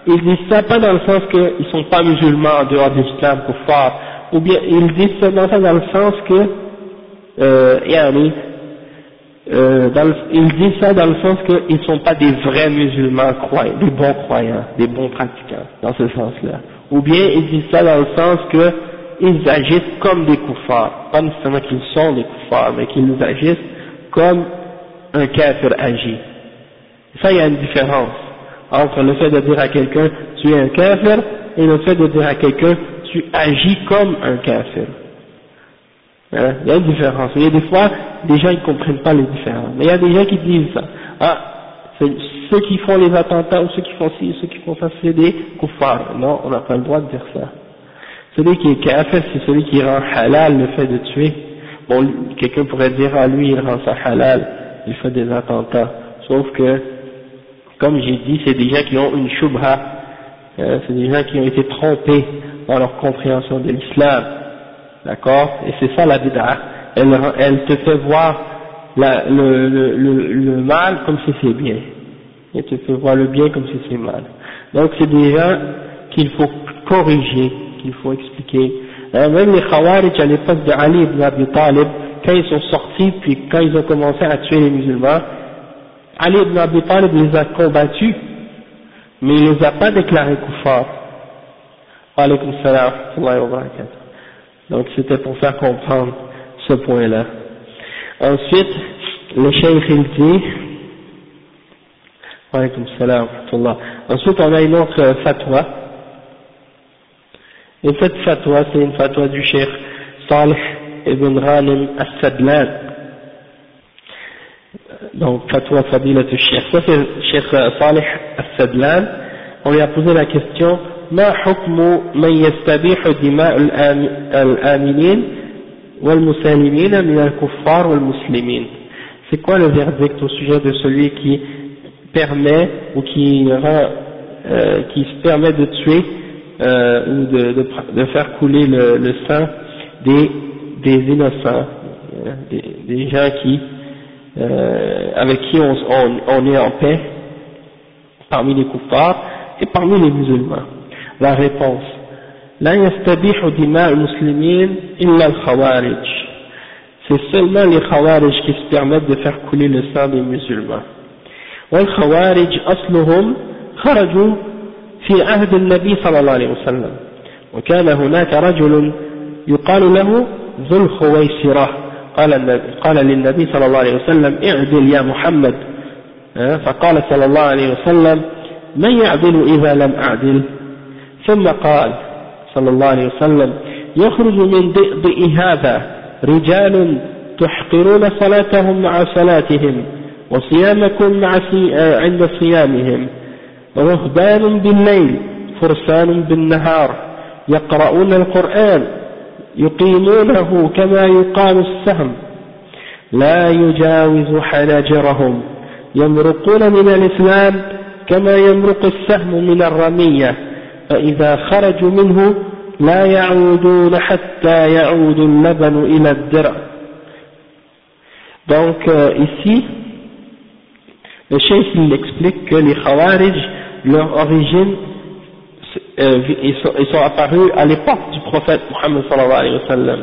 ils disent ça pas dans le sens qu'ils ne sont pas musulmans en dehors de l'islam, faire, ou bien ils disent ça dans, le sens que, euh, euh, dans ils disent ça dans le sens qu'ils ne sont pas des vrais musulmans croyants, des bons croyants, des bons pratiquants, dans ce sens-là. Ou bien ils disent ça dans le sens qu'ils agissent comme des koufars, pas nécessairement qu'ils sont des koufars, mais qu'ils agissent comme un kafir agit. Ça, il y a une différence entre le fait de dire à quelqu'un tu es un kafir et le fait de dire à quelqu'un tu agis comme un kafir. Hein? Il y a une différence. Il y a des fois, des gens ne comprennent pas les différences. Mais il y a des gens qui disent ça. Ah, ceux qui font les attentats ou ceux qui font ci, ceux qui font ça, c'est des koufars. Non, on n'a pas le droit de dire ça. Celui qui est kafir, c'est celui qui rend halal le fait de tuer. Bon, quelqu'un pourrait dire à lui, il rend ça halal, il fait des attentats. Sauf que comme j'ai dit, c'est des gens qui ont une shubha, euh, c'est des gens qui ont été trompés dans leur compréhension de l'islam, d'accord? Et c'est ça la bid'a, elle, te fait voir le, mal comme si c'est bien, elle te fait voir le bien comme si c'est mal. Donc c'est des gens qu'il faut corriger, qu'il faut expliquer. Euh, même les Khawarij à l'époque de Ali ibn Abi Talib, quand ils sont sortis, puis quand ils ont commencé à tuer les musulmans, Ali ibn Abi Talib les a combattus, mais il ne les a pas déclarés kuffar. Alaykum. Donc c'était pour faire comprendre ce point-là. Ensuite, le cheikh il dit, Ensuite, on a une autre fatwa. Et cette fatwa, c'est une fatwa du cheikh Salih ibn Ghanim as-Sadlan donc fatwa fadilat al-sheikh. Ça c'est Cheikh Salih al-Sadlan. On lui a posé la question ما حكم من يستبيح دماء الآمنين والمسالمين من الكفار والمسلمين C'est quoi le verdict au sujet de celui qui permet ou qui rend, euh, qui se permet de tuer euh, ou de, de, de, faire couler le, le sang des, des innocents, euh, des, des gens qui euh, avec qui on, on, on, est en paix parmi les kuffars et parmi les musulmans La réponse لا يستبيح دماء المسلمين إلا الخوارج c'est seulement les khawarij qui se permettent de faire couler le sang des musulmans والخوارج أصلهم خرجوا في عهد النبي صلى الله عليه وسلم وكان هناك رجل يقال له ذو الخويسرة قال, قال للنبي صلى الله عليه وسلم اعدل يا محمد. فقال صلى الله عليه وسلم من يعدل إذا لم أعدل؟ ثم قال صلى الله عليه وسلم يخرج من ضئضئ هذا رجال تحقرون صلاتهم مع صلاتهم وصيامكم مع عند صيامهم. رهبان بالليل فرسان بالنهار يقرؤون القرآن يقيمونه كما يقام السهم لا يجاوز حناجرهم يمرقون من الإسلام كما يمرق السهم من الرمية فإذا خرجوا منه لا يعودون حتى يعود اللبن إلى الدرع. Donc euh, ici, le chef il explique que les Khawarij, leur origine euh, ils, sont, apparus à l'époque du prophète Muhammad sallallahu alayhi wa sallam.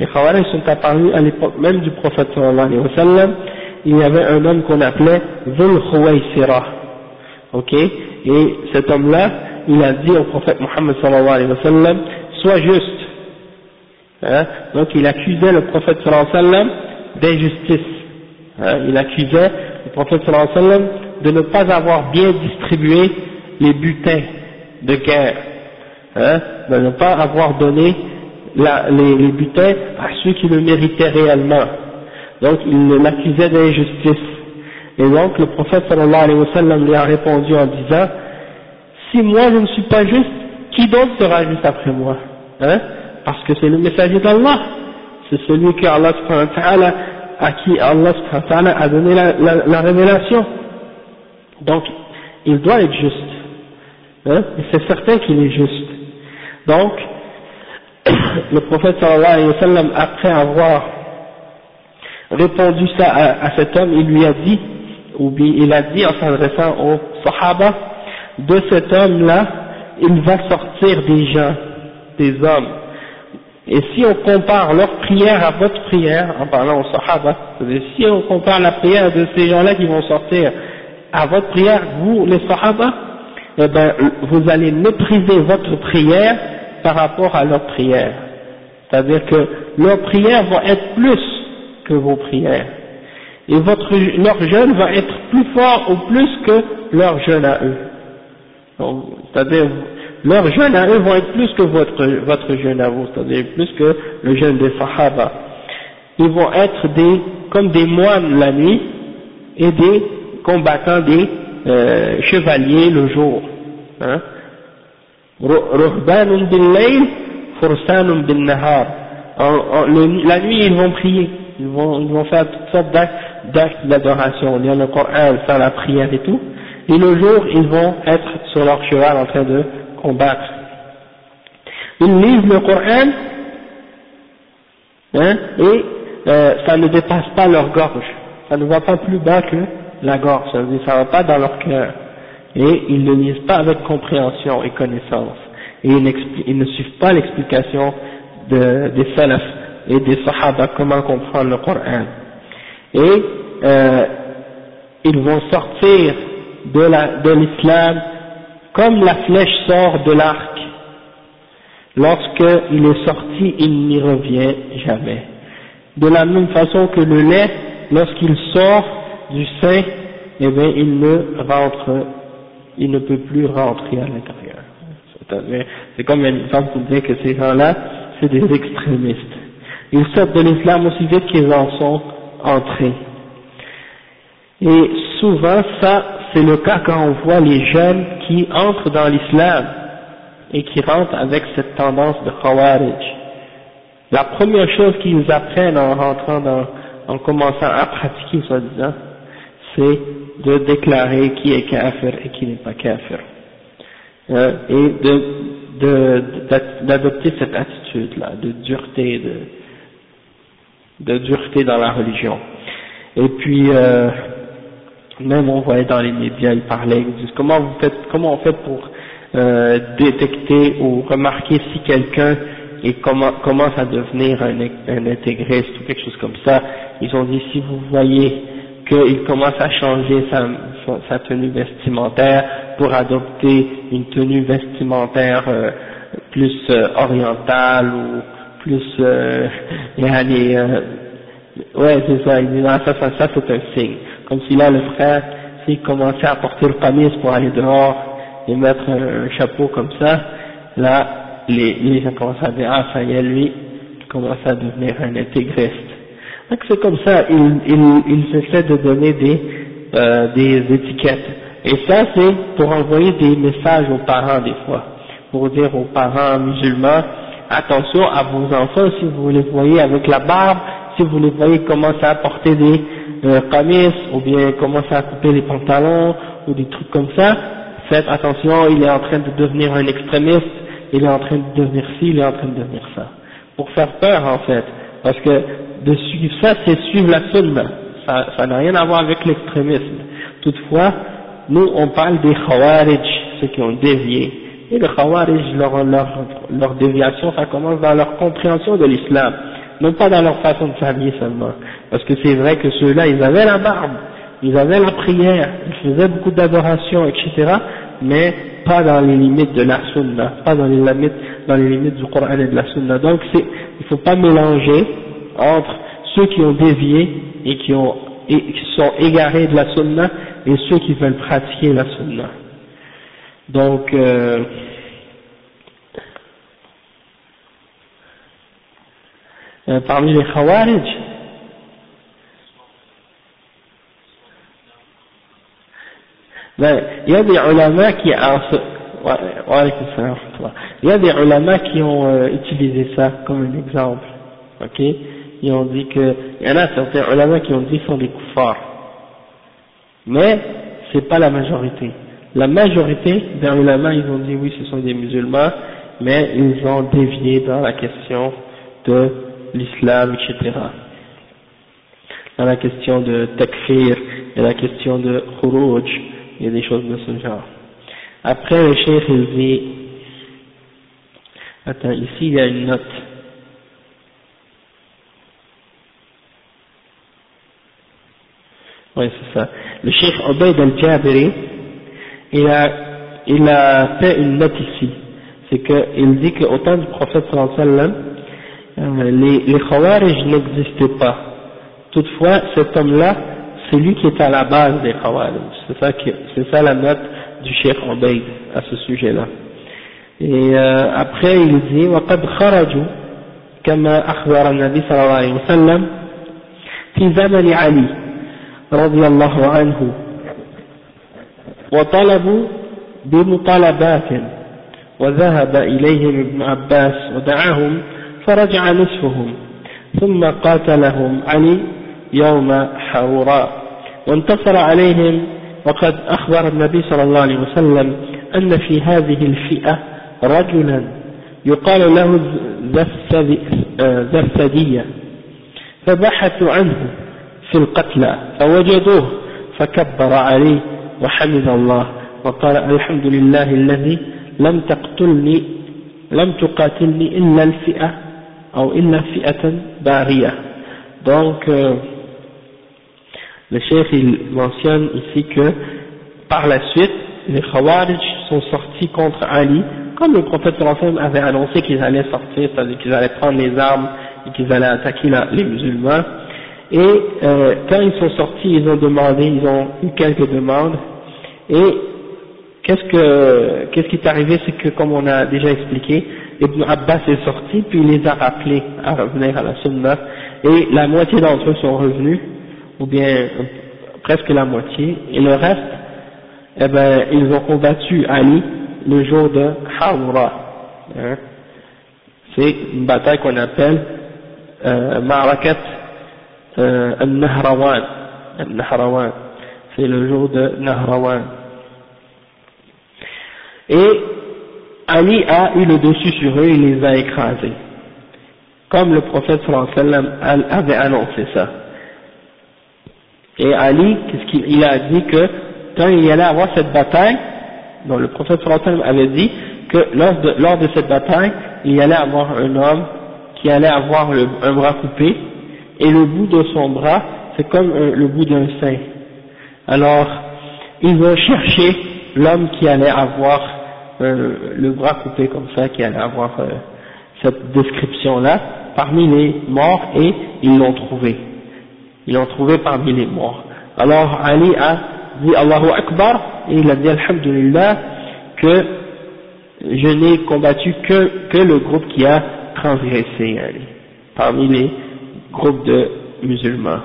Les Khawarij sont apparus à l'époque même du prophète sallallahu alayhi wa sallam. Il y avait un homme qu'on appelait Dhul Khuwaysira. Ok? Et cet homme-là, il a dit au prophète Muhammad sallallahu alayhi wa sallam, sois juste. Hein? Donc il accusait le prophète sallallahu alayhi wa sallam d'injustice. Hein? Il accusait le prophète sallallahu alayhi wa sallam de ne pas avoir bien distribué les butins de guerre, hein, de ne pas avoir donné les, les, butins à ceux qui le méritaient réellement. Donc il l'accusait d'injustice. Et donc le prophète sallallahu alayhi wa sallam lui a répondu en disant, si moi je ne suis pas juste, qui d'autre sera juste après moi? Hein? Parce que c'est le messager d'Allah, c'est celui que Allah à qui Allah a donné la, la révélation. Donc il doit être juste. Hein, c'est certain qu'il est juste. Donc, [clears throat] le prophète sallallahu alayhi wa sallam, après avoir répondu ça à, à, cet homme, il lui a dit, ou bien il a dit en s'adressant aux sahaba, de cet homme-là, il va sortir des gens, des hommes. Et si on compare leur prière à votre prière, en parlant aux sahaba, si on compare la prière de ces gens-là qui vont sortir à votre prière, vous, les sahaba, eh ben, vous allez mépriser votre prière par rapport à leur prière. C'est-à-dire que leurs prières vont être plus que vos prières. Et votre, leur jeûne va être plus fort ou plus que leur jeûne à eux. C'est-à-dire, leur jeûne à eux vont être plus que votre, votre jeûne à vous, c'est-à-dire plus que le jeûne des Sahaba. Ils vont être des, comme des moines la nuit et des combattants des euh, chevaliers le jour. Hein? La nuit ils vont prier, ils vont, ils vont faire toutes sortes d'actes d'adoration, lire le Coran, faire la prière et tout, et le jour ils vont être sur leur cheval en train de combattre. Ils lisent le Coran, hein, et euh, ça ne dépasse pas leur gorge, ça ne va pas plus bas que la gorge, ça ne va pas dans leur cœur, et ils ne lisent pas avec compréhension et connaissance, et ils, ne suivent pas l'explication de, des salafs et des sahaba comment comprendre le Coran. Et euh, ils vont sortir de l'islam comme la flèche sort de l'arc. Lorsqu'il est sorti, il n'y revient jamais. De la même façon que le lait, lorsqu'il sort du sein, eh bien, il ne rentre, il ne peut plus rentrer à l'intérieur. C'est comme un exemple pour dire que ces gens-là, c'est des extrémistes. Ils sortent de l'islam aussi vite qu'ils en sont entrés. Et souvent, ça, c'est le cas quand on voit les jeunes qui entrent dans l'islam et qui rentrent avec cette tendance de Khawarij. La première chose qu'ils apprennent en rentrant dans, en commençant à pratiquer, soi-disant, c'est de déclarer qui est kafir et qui n'est pas kafir. Euh, et de, d'adopter cette attitude-là, de dureté, de, de dureté dans la religion. Et puis, euh, même on voyait dans les médias, ils parlaient, ils disent comment vous faites, comment on fait pour euh, détecter ou remarquer si quelqu'un commence à devenir un intégriste ou quelque chose comme ça. Ils ont dit si vous voyez qu'il commence à changer sa, tenue vestimentaire pour adopter une tenue vestimentaire euh, plus euh, orientale ou plus euh, [laughs] euh ouais c'est ça, il dit ça, ça, ça c'est un signe. Comme si là le frère, s'il commençait à porter le pamis pour aller dehors et mettre un, chapeau comme ça, là les, les gens commencent à dire ah ça y est lui, il commence à devenir un intégriste. C'est comme ça, il, il, il essaie de donner des, euh, des étiquettes. Et ça c'est pour envoyer des messages aux parents des fois, pour dire aux parents musulmans, attention à vos enfants si vous les voyez avec la barbe, si vous les voyez commencer à porter des euh, ou bien commencer à couper les pantalons ou des trucs comme ça, faites attention, il est en train de devenir un extrémiste, il est en train de devenir ci, il est en train de devenir ça. Pour faire peur en fait, parce que de suivre. Ça, c'est suivre la sunna, ça n'a rien à voir avec l'extrémisme. Toutefois, nous on parle des khawarij, ceux qui ont dévié, et les khawarij, leur, déviation, ça commence dans leur compréhension de l'islam. Non pas dans leur façon de s'habiller seulement, parce que c'est vrai que ceux-là, ils avaient la barbe, ils avaient la prière, ils faisaient beaucoup d'adoration, etc., mais pas dans les limites de la sunna, pas dans les limites, dans les limites du Coran et de la sunna. Donc il ne faut pas mélanger entre ceux qui ont dévié et qui, ont, qui sont égarés de la sunna et ceux qui veulent pratiquer la sunna. Donc, euh, Euh, parmi les Khawarij. Ben, il y a des ulama qui, il y a des ulama qui ont euh, utilisé ça comme un exemple, ok? Ils ont dit que, il y en a certains ulama qui ont dit qu'ils sont des kuffars, mais c'est pas la majorité. La majorité des ulama, ils ont dit oui, ce sont des musulmans, mais ils ont dévié dans la question de l'islam, etc. Dans la question de takfir, et la question de khuruj, a des choses de ce genre. Après, le cheikh il dit, attends, ici il y a une note. Oui, c'est ça. Le cheikh Obaid al-Jabiri, il a, il a fait une note ici. C'est qu'il dit qu'au temps du prophète sallallahu alayhi wa sallam, euh, les, les Khawarij n'existaient pas. Toutefois, cet homme-là, c'est lui qui est à la base des Khawarij. C'est ça, c'est ça la note du Cheikh Obeid à ce sujet-là. Et euh, après, il dit وقد خرجوا كما أخبر النبي صلى الله عليه وسلم في زمن علي رضي الله عنه وطلبوا بمطالبات وذهب إليهم ابن عباس ودعاهم فرجع نصفهم ثم قاتلهم علي يوم حروراء وانتصر عليهم وقد أخبر النبي صلى الله عليه وسلم أن في هذه الفئة رجلا يقال له زفدية فبحثوا عنه في القتلى فوجدوه فكبر عليه وحمد الله وقال الحمد لله الذي لم تقتلني لم تقاتلني إلا الفئة donc euh, le chef il mentionne ici que par la suite les Khawarij sont sortis contre Ali comme le prophète sallallahu avait annoncé qu'ils allaient sortir c'est-à-dire qu'ils allaient prendre les armes et qu'ils allaient attaquer les musulmans et euh, quand ils sont sortis ils ont demandé ils ont eu quelques demandes et qu'est-ce que qu'est-ce qui est arrivé? C'est que comme on a déjà expliqué Ibn Abbas est sorti, puis il les a rappelés à revenir à la Sunna, et la moitié d'entre eux sont revenus, ou bien presque la moitié, et le reste, eh ben, ils ont combattu Ali le jour de Hawra. Hein. C'est une bataille qu'on appelle euh, Ma'rakat euh, al-Nahrawan. Al-Nahrawan. C'est le jour de Nahrawan. Et Ali a eu le dessus sur eux, il les a écrasés. Comme le prophète sallallahu avait annoncé ça. Et Ali, qu'est-ce qu'il a dit que quand il allait avoir cette bataille, donc le prophète sallallahu avait dit que lors de, lors de cette bataille, il y allait avoir un homme qui allait avoir un bras coupé, et le bout de son bras, c'est comme le bout d'un sein. Alors, ils [laughs] ont cherché l'homme qui allait avoir euh, le bras coupé comme ça, qui allait avoir euh, cette description-là, parmi les morts, et ils l'ont trouvé. Ils l'ont trouvé parmi les morts. Alors, Ali a dit Allahu Akbar, et il a dit Alhamdulillah, que je n'ai combattu que, le groupe qui a transgressé, parmi les groupes de musulmans.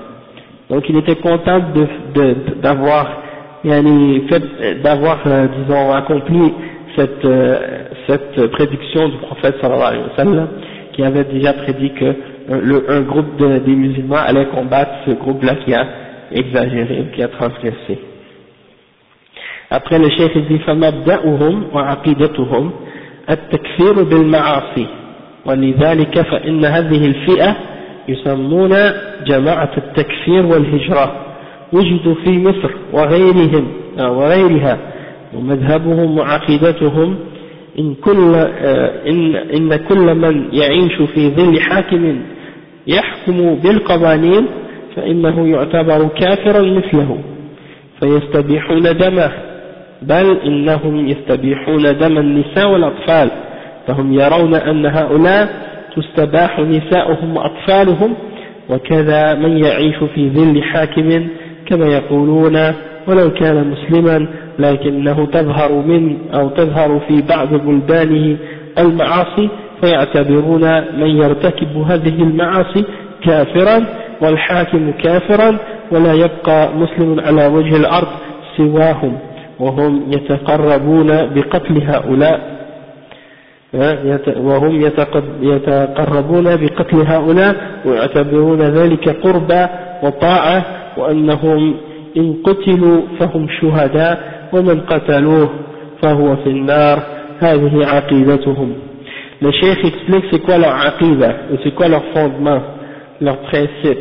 Donc il était content d'avoir de, d'avoir euh, disons accompli cette euh, cette prédiction du prophète sallallahu alayhi wa sallam qui avait déjà prédit que euh, le, un groupe de, des musulmans allait combattre ce groupe-là qui a exagéré, qui a transgressé. Après le chef dit فمبدأهم وعقيدتهم التكفير بالمعاصي ولذلك فإن هذه الفئة يسمون جماعة التكفير والهجرة وجدوا في مصر وغيرهم وغيرها ومذهبهم وعقيدتهم إن كل, إن, إن كل من يعيش في ظل حاكم يحكم بالقوانين فإنه يعتبر كافرا مثله فيستبيحون دمه بل إنهم يستبيحون دم النساء والأطفال فهم يرون أن هؤلاء تستباح نساؤهم وأطفالهم وكذا من يعيش في ظل حاكم كما يقولون ولو كان مسلما لكنه تظهر من أو تظهر في بعض بلدانه المعاصي فيعتبرون من يرتكب هذه المعاصي كافرا والحاكم كافرا ولا يبقى مسلم على وجه الأرض سواهم وهم يتقربون بقتل هؤلاء. وهم يتقربون بقتل هؤلاء ويعتبرون ذلك قربا وطاعة وأنهم إن قتلوا فهم شهداء ومن قتلوه فهو في النار هذه عقيدتهم Le cheikh explique c'est quoi leur aqidah, et c'est quoi leur fondement, leur principe.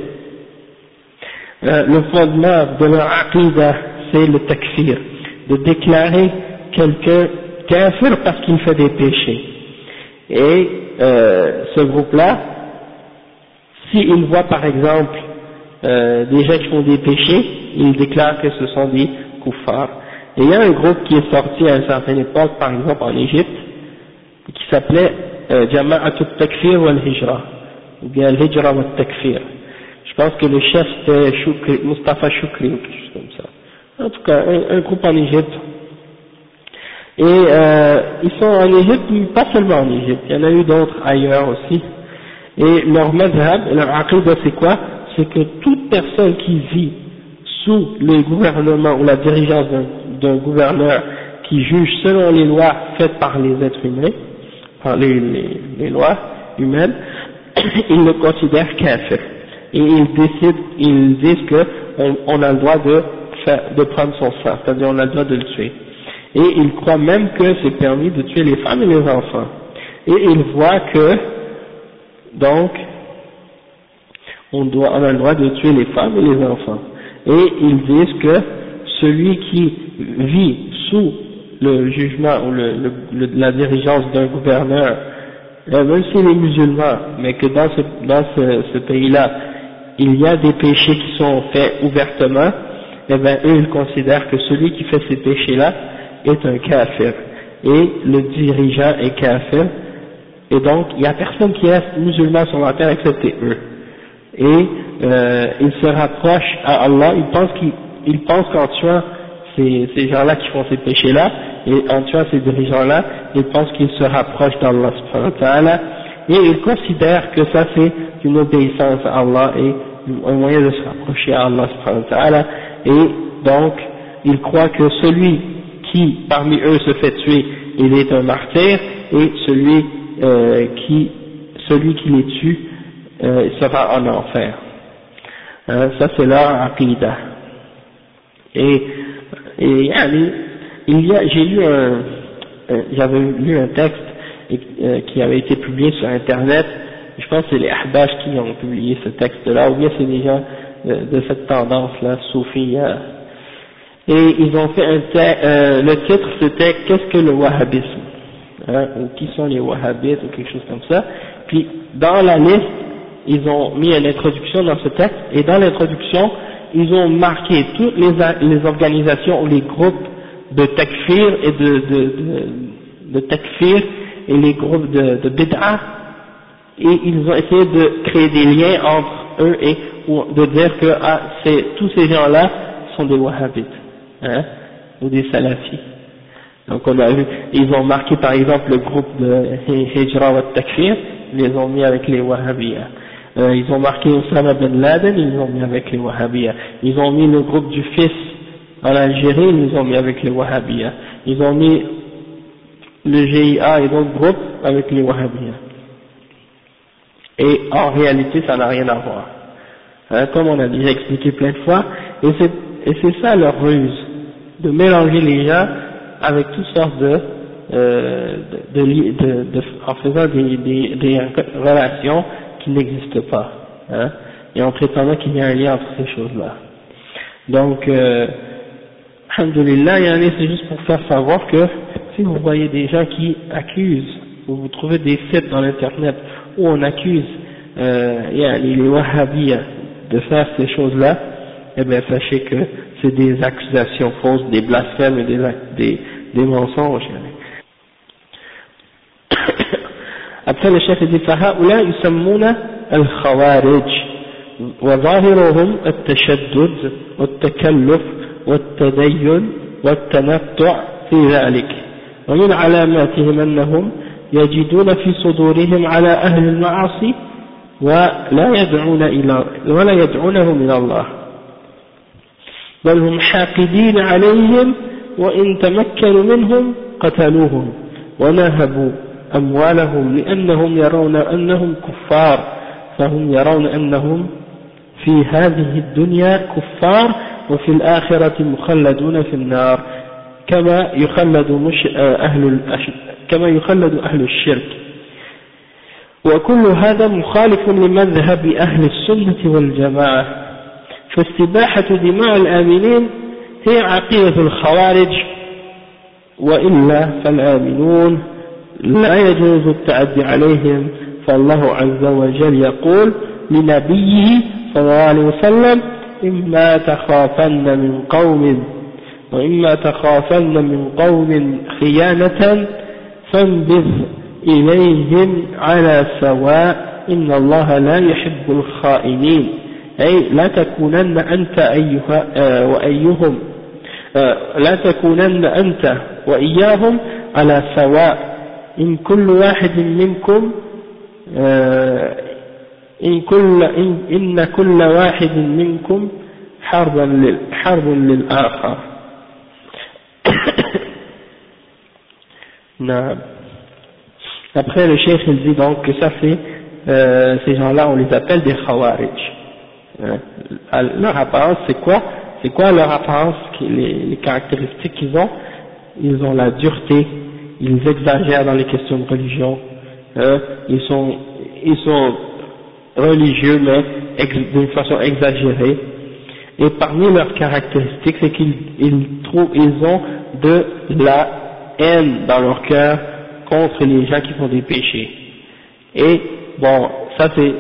Euh, le fondement de leur aqidah, c'est le takfir, de déclarer quelqu'un kafir parce qu'il fait des péchés. Et euh, ce groupe-là, s'il voit par exemple euh, des gens qui font des péchés, il déclare que ce sont des koufars. Et il y a un groupe qui est sorti à une certaine époque, par exemple en Égypte, qui s'appelait euh, Jama'at al-Takfir wal-Hijra, ou bien al-Hijra wal-Takfir. Je pense que le chef c'était Mustafa Shukri ou quelque chose comme ça. En tout cas, un groupe en Égypte et euh, ils sont en Égypte, mais pas seulement en Égypte, il y en a eu d'autres ailleurs aussi. Et leur madhab, leur aqidah c'est quoi? C'est que toute personne qui vit sous le gouvernement ou la dirigeance d'un gouverneur qui juge selon les lois faites par les êtres humains, par les, lois humaines, [coughs] ils le considèrent kafir. Et ils décident, ils disent qu'on on a le droit de, faire, de prendre son sang, c'est-à-dire on a le droit de le tuer et il croit même que c'est permis de tuer les femmes et les enfants. Et il voit que, donc, on, a le droit de tuer les femmes et les enfants. Et ils disent que celui qui vit sous le jugement ou la dirigeance d'un gouverneur, même s'il est musulman, mais que dans ce, dans ce, ce pays-là, il y a des péchés qui sont faits ouvertement, eh bien eux ils considèrent que celui qui fait ces péchés-là, est un kafir. Et le dirigeant est kafir. Et donc il n'y a personne qui reste musulman sur la terre excepté eux. Et euh, ils se rapprochent à Allah. Ils pensent qu'ils pensent qu'en tuant ces, ces gens-là qui font ces péchés-là et en tuant ces dirigeants-là ils pensent qu'ils se rapprochent d'Allah et ils considèrent que ça c'est une obéissance à Allah et un moyen de se rapprocher à Allah et donc ils croient que celui qui parmi eux se fait tuer, il est un martyr, et celui euh, qui les tue euh, sera en enfer. Hein, ça c'est leur aqidah. Et, et il y a, j'ai lu un, j'avais lu un texte euh, qui avait été publié sur internet, je pense que c'est les Ahbash qui ont publié ce texte-là, ou bien c'est des gens de, cette tendance-là, Soufi. Et ils ont fait un euh, le titre c'était Qu'est-ce que le wahhabisme? Hein, ou qui sont les wahhabites ou quelque chose comme ça. Puis dans la liste, ils ont mis une introduction dans ce texte, et dans l'introduction, ils ont marqué toutes les, organisations ou les groupes de takfir et de, takfir et les groupes de, de bid'ah, et ils ont essayé de créer des liens entre eux et de dire que ah, tous ces gens-là sont des wahhabites, hein, ou des salafis. Donc on a vu, ils ont marqué par exemple le groupe de Hijra wa Takfir, ils les ont mis avec les Wahhabiyas. Euh, ils ont marqué Osama Ben Laden, ils les ont mis avec les Wahhabiyas. Ils ont mis le groupe du fils en Algérie, ils les ont mis avec les Wahhabiyas. Ils ont mis le GIA et d'autres groupes avec les Wahhabiyas. Et en réalité, ça n'a rien à voir. Hein, comme on a déjà expliqué plein de fois, et c'est ça leur ruse, de mélanger les gens avec toutes sortes de, euh, de, de, en faisant des, des, des relations qui n'existent pas, hein, et en prétendant qu'il y a un lien entre ces choses-là. Donc, euh, alhamdulillah, c'est juste pour faire savoir que si vous voyez des gens qui accusent, ou vous trouvez des sites dans l'internet où on accuse euh, les wahhabis de faire ces choses-là, eh bien sachez que c'est des accusations fausses, des blasphèmes et des, des, des mensonges. Après le chef dit فهؤلاء يسمون الخوارج وظاهرهم التشدد والتكلف والتدين والتنطع في ذلك ومن علاماتهم أنهم يجدون في صدورهم على أهل المعاصي ولا يدعون إلى ولا يدعونهم إلى الله بل هم حاقدين عليهم وإن تمكنوا منهم قتلوهم ونهبوا أموالهم لأنهم يرون أنهم كفار فهم يرون أنهم في هذه الدنيا كفار وفي الآخرة مخلدون في النار كما يخلد مش أهل كما يخلد أهل الشرك. وكل هذا مخالف لمذهب أهل السنة والجماعة. فاستباحة دماء الآمنين هي عقيدة الخوارج وإلا فالآمنون لا يجوز التعدي عليهم. فالله عز وجل يقول لنبيه صلى الله عليه وسلم إما تخافن من قوم وإما تخافن من قوم خيانة فانبذ إليهم على سواء إن الله لا يحب الخائنين. أي لا تكونن أنت أيها آه، وأيهم آه، لا تكونن أنت وإياهم على سواء. إن كل واحد منكم آه، إن كل إن, إن كل واحد منكم حرب حرب للآخر. [coughs] نعم. Après, le chef il dit donc que ça fait, euh, ces gens-là, on les appelle des khawarij. Euh, leur apparence, c'est quoi? C'est quoi leur apparence, les, caractéristiques qu'ils ont? Ils ont la dureté, ils exagèrent dans les questions de religion, euh, ils sont, ils sont religieux mais d'une façon exagérée. Et parmi leurs caractéristiques, c'est qu'ils ils ils ont de la haine dans leur cœur contre les gens qui font des péchés. Et bon, ça c'est,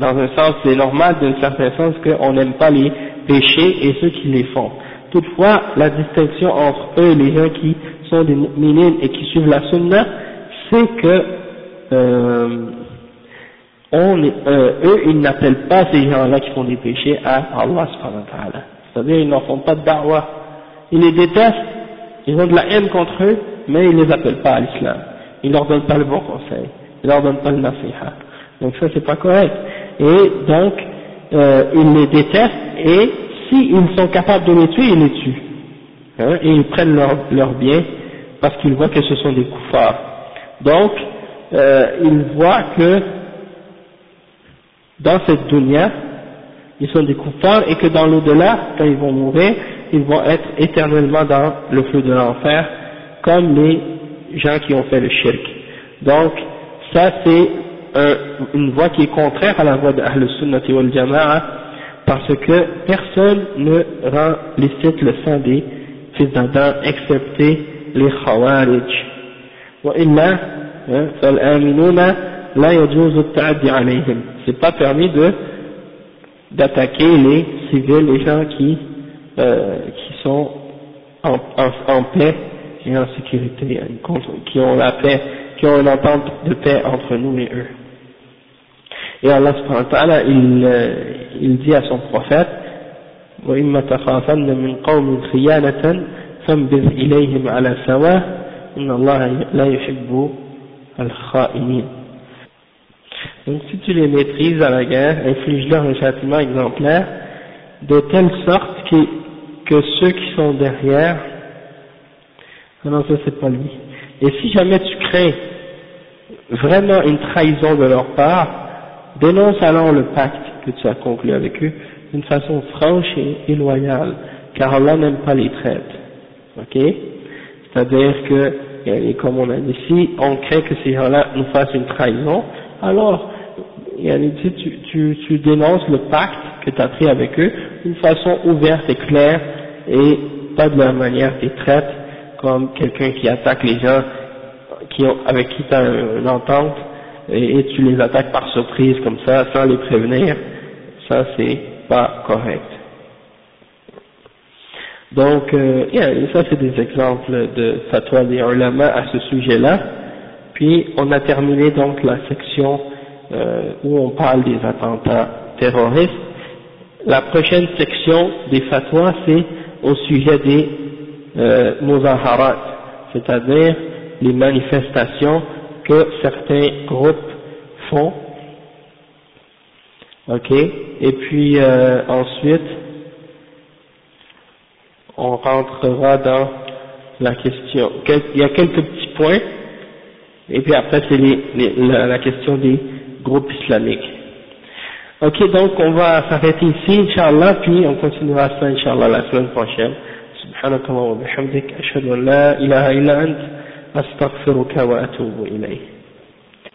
dans un sens, c'est normal d'un certain sens qu'on n'aime pas les péchés et ceux qui les font. Toutefois, la distinction entre eux et les gens qui sont des mu'minines et qui suivent la sunna, c'est que euh, on, euh, eux, ils n'appellent pas ces gens-là qui font des péchés à Allah subhanahu wa ta'ala. C'est-à-dire, ils n'en font pas de da'wah. Ils les détestent, ils ont de la haine contre eux, mais ils ne les appellent pas à l'islam il leur donne pas le bon conseil, il leur donne pas le nasiha. Donc ça c'est pas correct. Et donc, euh, ils les détestent et s'ils sont capables de les tuer, ils les tuent. Hein, et ils prennent leurs leur biens parce qu'ils voient que ce sont des koufars. Donc, euh, ils voient que dans cette dunya, ils sont des koufars et que dans l'au-delà, quand ils vont mourir, ils vont être éternellement dans le feu de l'enfer, comme les gens qui ont fait le shirk. Donc, ça c'est une voie qui est contraire à la voie de Ahl Sunnati wal Jama'a, parce que personne ne rend licite le sang des fils d'Adam, excepté les Khawarij. وإلا فالآمنون لا يجوز التعدي عليهم. C'est pas permis de d'attaquer les civils, les gens qui euh, qui sont en, en, en paix et en sécurité, qui ont la paix, qui ont une entente de paix entre nous et eux. Et Allah subhanahu wa ta'ala, il, euh, il dit à son prophète, وإما تخافن من قوم خيانة فانبذ إليهم على سواء إن الله لا يحب الخائنين Donc si tu les maîtrises à la guerre, inflige-leur un châtiment exemplaire, de telle sorte que, que ceux qui sont derrière, ah non ça c'est pas lui, et si jamais tu crains vraiment une trahison de leur part, dénonce alors le pacte que tu as conclu avec eux d'une façon franche et, loyale, car Allah n'aime pas les traites. Ok? C'est-à-dire que, comme on a dit ici, on craint que ces gens-là nous fassent une trahison, alors tu, tu, tu dénonces le pacte que tu as pris avec eux d'une façon ouverte et claire et pas de la manière des traites comme quelqu'un qui attaque les gens qui ont, avec qui tu as une entente et, tu les attaques par surprise comme ça sans les prévenir, ça c'est pas correct. Donc, euh, ça c'est des exemples de fatwa des ulama à ce sujet-là. Puis on a terminé donc la section euh, où on parle des attentats terroristes. La prochaine section des fatwas, c'est au sujet des euh, c'est-à-dire les manifestations que certains groupes font. Ok, et puis euh, ensuite, on rentrera dans la question. Il y a quelques petits points, et puis après c'est la, la question des groupe islamique. Ok, donc on va s'arrêter ici, Inch'Allah, puis on continuera ça, Inch'Allah, la semaine prochaine. سبحانك اللهم وبحمدك أشهد أن لا إله إلا أنت أستغفرك وأتوب إليك.